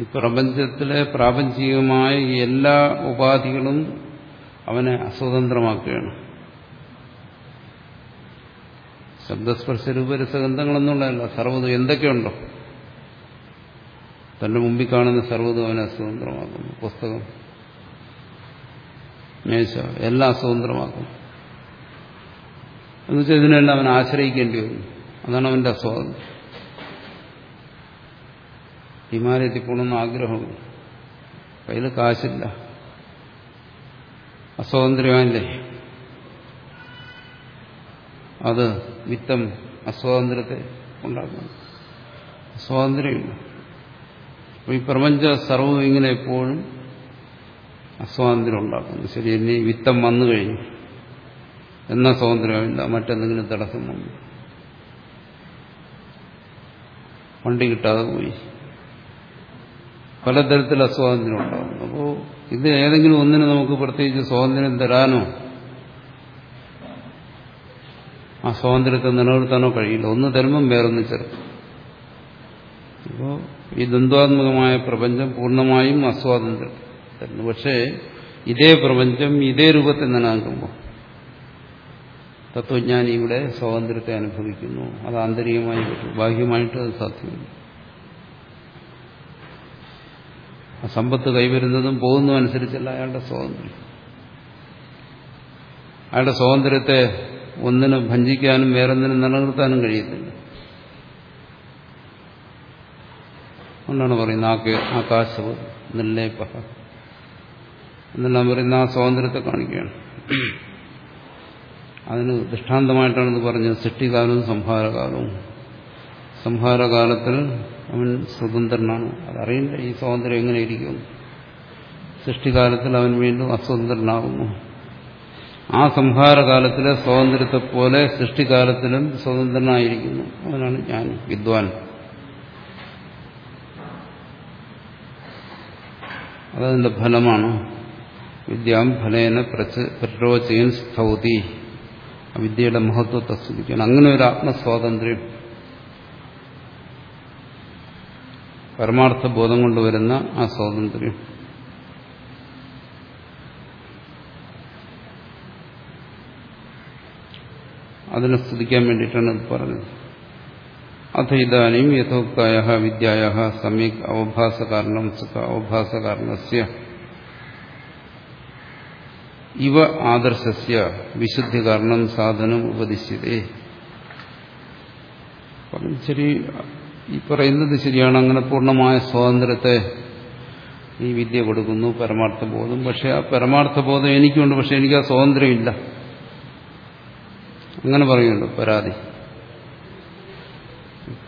A: ഈ പ്രപഞ്ചത്തിലെ പ്രാപഞ്ചികമായ എല്ലാ ഉപാധികളും അവനെ അസ്വതന്ത്രമാക്കുകയാണ്. ശബ്ദസ്പർശ രൂപരസഗന്ധങ്ങളെന്നുള്ളതല്ല സർവതും എന്തൊക്കെയുണ്ടോ? തന്റെ മുമ്പിൽ കാണുന്ന സർവതും അവനെ അസ്വതന്ത്രമാക്കുന്നു. പുസ്തകം മേശ എല്ലാം അസ്വതന്ത്രമാക്കും എന്നുവെച്ചാൽ ഇതിനെല്ലാം അവൻ ആശ്രയിക്കേണ്ടി വരും. അതാണ് അവന്റെ അസ്വാതന്ത്ര്യം ഹിമാലയത്തിൽ പോകണമെന്ന് ആഗ്രഹമില്ല കയ്യിൽ കാശില്ല. അസ്വാതന്ത്ര്യമല്ലേ അത് വിത്തം അസ്വാതന്ത്ര്യത്തെ ഉണ്ടാക്കുന്നു. സ്വാതന്ത്ര്യമില്ല അപ്പോൾ ഈ പ്രപഞ്ച സർവം ഇങ്ങനെ എപ്പോഴും അസ്വാതന്ത്ര്യം ഉണ്ടാക്കുന്നു. ശരി ഇനി വിത്തം വന്നു കഴിഞ്ഞു. എന്നാ സ്വാതന്ത്ര്യമില്ല മറ്റെന്തെങ്കിലും തടസ്സം വന്നു. വണ്ടി കിട്ടാതെ പോയി. പലതരത്തിൽ അസ്വാതന്ത്ര്യം ഉണ്ടാകുന്നു. അപ്പോൾ ഇത് ഏതെങ്കിലും ഒന്നിന് നമുക്ക് പ്രത്യേകിച്ച് സ്വാതന്ത്ര്യം തരാനോ ആ സ്വാതന്ത്ര്യത്തെ നിലനിർത്താനോ കഴിയില്ല. ഒന്ന് തരുമ്പം വേറൊന്ന് ചേർക്കും അപ്പോൾ ഈ ദ്വന്ദ്വാത്മകമായ പ്രപഞ്ചം പൂർണമായും അസ്വാതന്ത്ര്യം പക്ഷേ ഇതേ പ്രപഞ്ചം ഇതേ രൂപത്തിൽ നിലനിൽക്കുമ്പോൾ തത്വജ്ഞാനി ഇവിടെ സ്വാതന്ത്ര്യത്തെ അനുഭവിക്കുന്നു. അത് ആന്തരികമായി ബാഹ്യമായിട്ട് അത് സാധ്യമല്ല ആ സമ്പത്ത് കൈവരുന്നതും പോകുന്നതും അനുസരിച്ചല്ല അയാളുടെ സ്വാതന്ത്ര്യം. അയാളുടെ സ്വാതന്ത്ര്യത്തെ ഒന്നിനെ ഭഞ്ചിക്കാനും വേറൊന്നിനും നിലനിർത്താനും കഴിയത്തില്ല. അതുകൊണ്ടാണ് പറയുന്നത് ആകെ ആകാശവ് നിർലേപ എന്നെല്ലാം പറയുന്ന ആ സ്വാതന്ത്ര്യത്തെ കാണിക്കുകയാണ്. അതിന് ദൃഷ്ടാന്തമായിട്ടാണ് പറഞ്ഞത് സൃഷ്ടികാലവും സംഹാരകാലവും. സംഹാരകാലത്തിൽ അവൻ സ്വതന്ത്രനാണ്. അതറിയില്ല ഈ സ്വാതന്ത്ര്യം എങ്ങനെ ഇരിക്കും സൃഷ്ടികാലത്തിൽ അവൻ വീണ്ടും അസ്വതന്ത്രനാകുന്നു. ആ സംഹാരകാലത്തിലെ സ്വാതന്ത്ര്യത്തെ പോലെ സൃഷ്ടികാലത്തിലും സ്വതന്ത്രനായിരിക്കുന്നു. അവനാണ് ഞാൻ വിദ്വാൻ. അതതിന്റെ ഫലമാണ് വിദ്യാം ഫലേന പ്രരോചയൻ സ്ഥൗതി വിദ്യയുടെ മഹത്വത്തെ സ്തുതിക്കണം അങ്ങനെ ഒരു ആത്മസ്വാതന്ത്ര്യം പരമാർത്ഥ ബോധം കൊണ്ടുവരുന്ന ആ സ്വാതന്ത്ര്യം. അതിനെ സ്തുതിക്കാൻ വേണ്ടിയിട്ടാണ് ഇത് പറഞ്ഞത്. അഥ ഇതാനും യഥോക്തായ വിദ്യായ സമ്യക് അവഭാസകാരണം സുഖ അവഭാസകാരണസ്യ. ഇവ ആദർശസ്യ വിശുദ്ധി കാരണം സാധനം ഉപദിശ്യതേ. ശരി ഈ പറയുന്നത് ശരിയാണ്. അങ്ങനെ പൂർണമായ സ്വാതന്ത്ര്യത്തെ ഈ വിദ്യ കൊടുക്കുന്നു. പരമാർത്ഥബോധം പക്ഷെ ആ പരമാർത്ഥബോധം എനിക്കുണ്ട്. പക്ഷെ എനിക്ക് ആ സ്വാതന്ത്ര്യമില്ല. അങ്ങനെ പറയുന്നുണ്ട് പരാതി.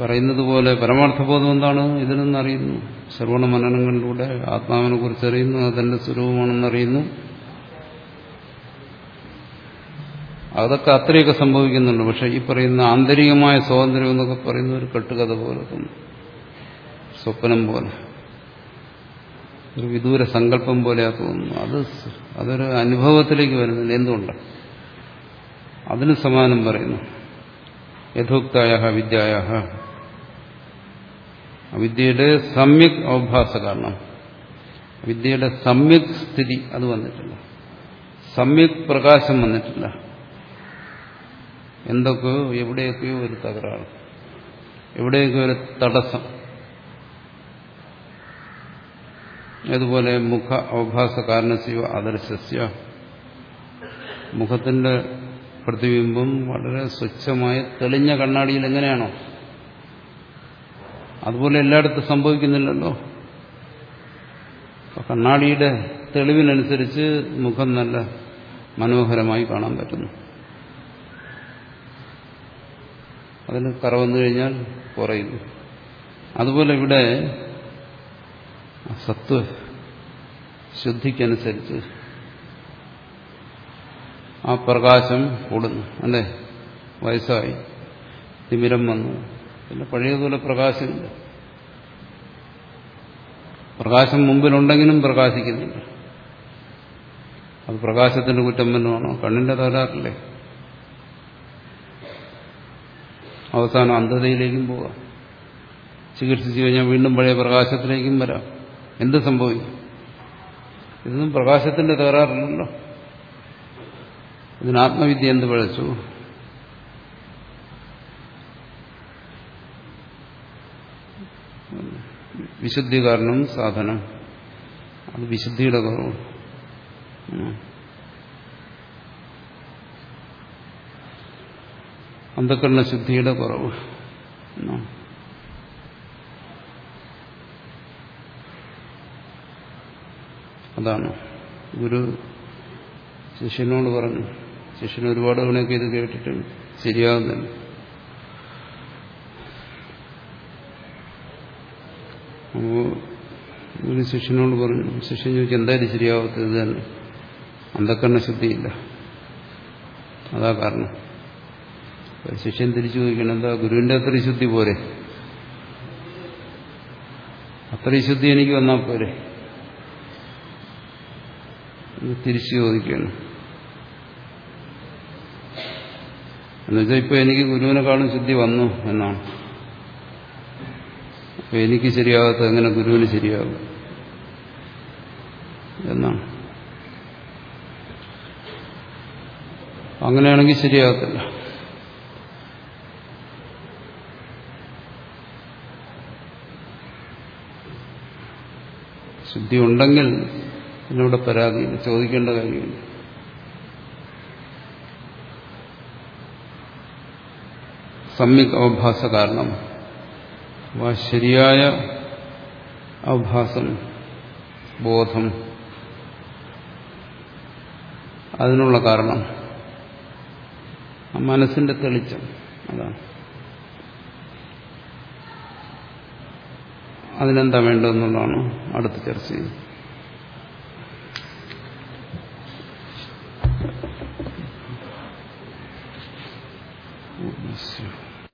A: പറയുന്നത് പോലെ പരമാർത്ഥബോധം എന്താണ്? ഇതിനെന്നറിയുന്നു. ശ്രവണ മനനങ്ങളിലൂടെ ആത്മാവിനെ കുറിച്ച് അറിയുന്നു അതെന്റെ തന്റെ സ്വരൂപമാണെന്ന് അറിയുന്നു അതൊക്കെ അത്രയൊക്കെ സംഭവിക്കുന്നുണ്ട്. പക്ഷെ ഈ പറയുന്ന ആന്തരികമായ സ്വാതന്ത്ര്യം എന്നൊക്കെ പറയുന്ന ഒരു കെട്ടുകഥ പോലെ സ്വപ്നം പോലെ. ഒരു വിദൂര സങ്കല്പം പോലെയാ തോന്നുന്നു. അത് അതൊരു അനുഭവത്തിലേക്ക് വരുന്നില്ല. എന്തുകൊണ്ടാണ് അതിന് സമാനം പറയുന്നു. യഥോക്തായ വിദ്യായ വിദ്യയുടെ സമ്യക് അവഭാസ കാരണം. വിദ്യയുടെ സമ്യക് സ്ഥിതി അത് വന്നിട്ടില്ല. സമ്യക് പ്രകാശം വന്നിട്ടില്ല. എന്തൊക്കെയോ എവിടെയൊക്കെയോ ഒരു തകരാറ്. എവിടെയൊക്കെ ഒരു തടസ്സം. അതുപോലെ മുഖ അവഭാസ കാരണസ്യ ആദർശസ്യ. മുഖത്തിന്റെ പ്രതിബിംബം വളരെ സ്വച്ഛമായ തെളിഞ്ഞ കണ്ണാടിയിൽ എങ്ങനെയാണോ? അതുപോലെ എല്ലായിടത്തും സംഭവിക്കുന്നില്ലല്ലോ. കണ്ണാടിയുടെ തെളിവിനനുസരിച്ച് മുഖം നല്ല മനോഹരമായി കാണാൻ പറ്റുന്നു. അതിന് കറ വന്നു കഴിഞ്ഞാൽ കുറയുന്നു അതുപോലെ ഇവിടെ സത്വ ശുദ്ധിക്കനുസരിച്ച് ആ പ്രകാശം കൂടുന്നു. അല്ലേ? വയസ്സായി. തിമിരം വന്നു. പിന്നെ പഴയതുപോലെ പ്രകാശമില്ല. പ്രകാശം മുമ്പിലുണ്ടെങ്കിലും പ്രകാശിക്കുന്നില്ല. അത് പ്രകാശത്തിന്റെ കുറ്റം തന്നെയാണോ കണ്ണിന്റെ തകരാറില്ലേ? അവസാനം അന്ധതയിലേക്കും പോകാം. ചികിത്സിച്ചു കഴിഞ്ഞാൽ വീണ്ടും പഴയ പ്രകാശത്തിലേക്കും വരാം. എന്ത് സംഭവിക്കും? ഇതൊന്നും പ്രകാശത്തിന്റെ തകരാറില്ലല്ലോ. ഇതിന് ആത്മവിദ്യ എന്ത് പഴച്ചു? വിശുദ്ധി കാരണം സാധനം. അത് വിശുദ്ധിയുടെ കുറവ് അന്ധക്കരണ ശുദ്ധിയുടെ കുറവ്. അതാണ്. ഗുരു ശിഷ്യനോട് പറഞ്ഞു. ശിഷ്യൻ ഒരുപാട് തവണയൊക്കെ ഇത് കേട്ടിട്ടുണ്ട്. ശരിയാകുന്നില്ല. അപ്പോൾ ഗുരു ശിഷ്യനോട് പറഞ്ഞു. ശിഷ്യൻ ചോദിച്ചു എന്തായാലും ശരിയാവാത്തത് തന്നെ അന്ധക്കരണ ശുദ്ധിയില്ല അതാ കാരണം. ശിഷ്യൻ തിരിച്ചു ചോദിക്കണം എന്താ ഗുരുവിന്റെ അത്രയും ശുദ്ധി പോരെ? അത്രയും ശുദ്ധി എനിക്ക് വന്നാൽ പോരെ? തിരിച്ചു ചോദിക്കണം എന്നുവെച്ചാൽ ഇപ്പൊ എനിക്ക് ഗുരുവിനെക്കാളും ശുദ്ധി വന്നു എന്നാണ്. അപ്പൊ എനിക്ക് ശരിയാകാത്ത എങ്ങനെ ഗുരുവിന് ശരിയാകും എന്നാണ്. അങ്ങനെയാണെങ്കിൽ ശരിയാകത്തില്ല. ശുദ്ധി ഉണ്ടെങ്കിൽ എന്നോട് പരാതിയില്ല ചോദിക്കേണ്ട കാര്യമില്ല. സമ്യക് അവഭാസ കാരണം. ശരിയായ അവഭാസം ബോധം. അതിനുള്ള കാരണം മനസ്സിന്റെ തെളിച്ചം. അതാണ്. അതിനെന്താ വേണ്ടതെന്നുള്ളതാണ് അടുത്ത ചർച്ച ചെയ്യുന്നത്.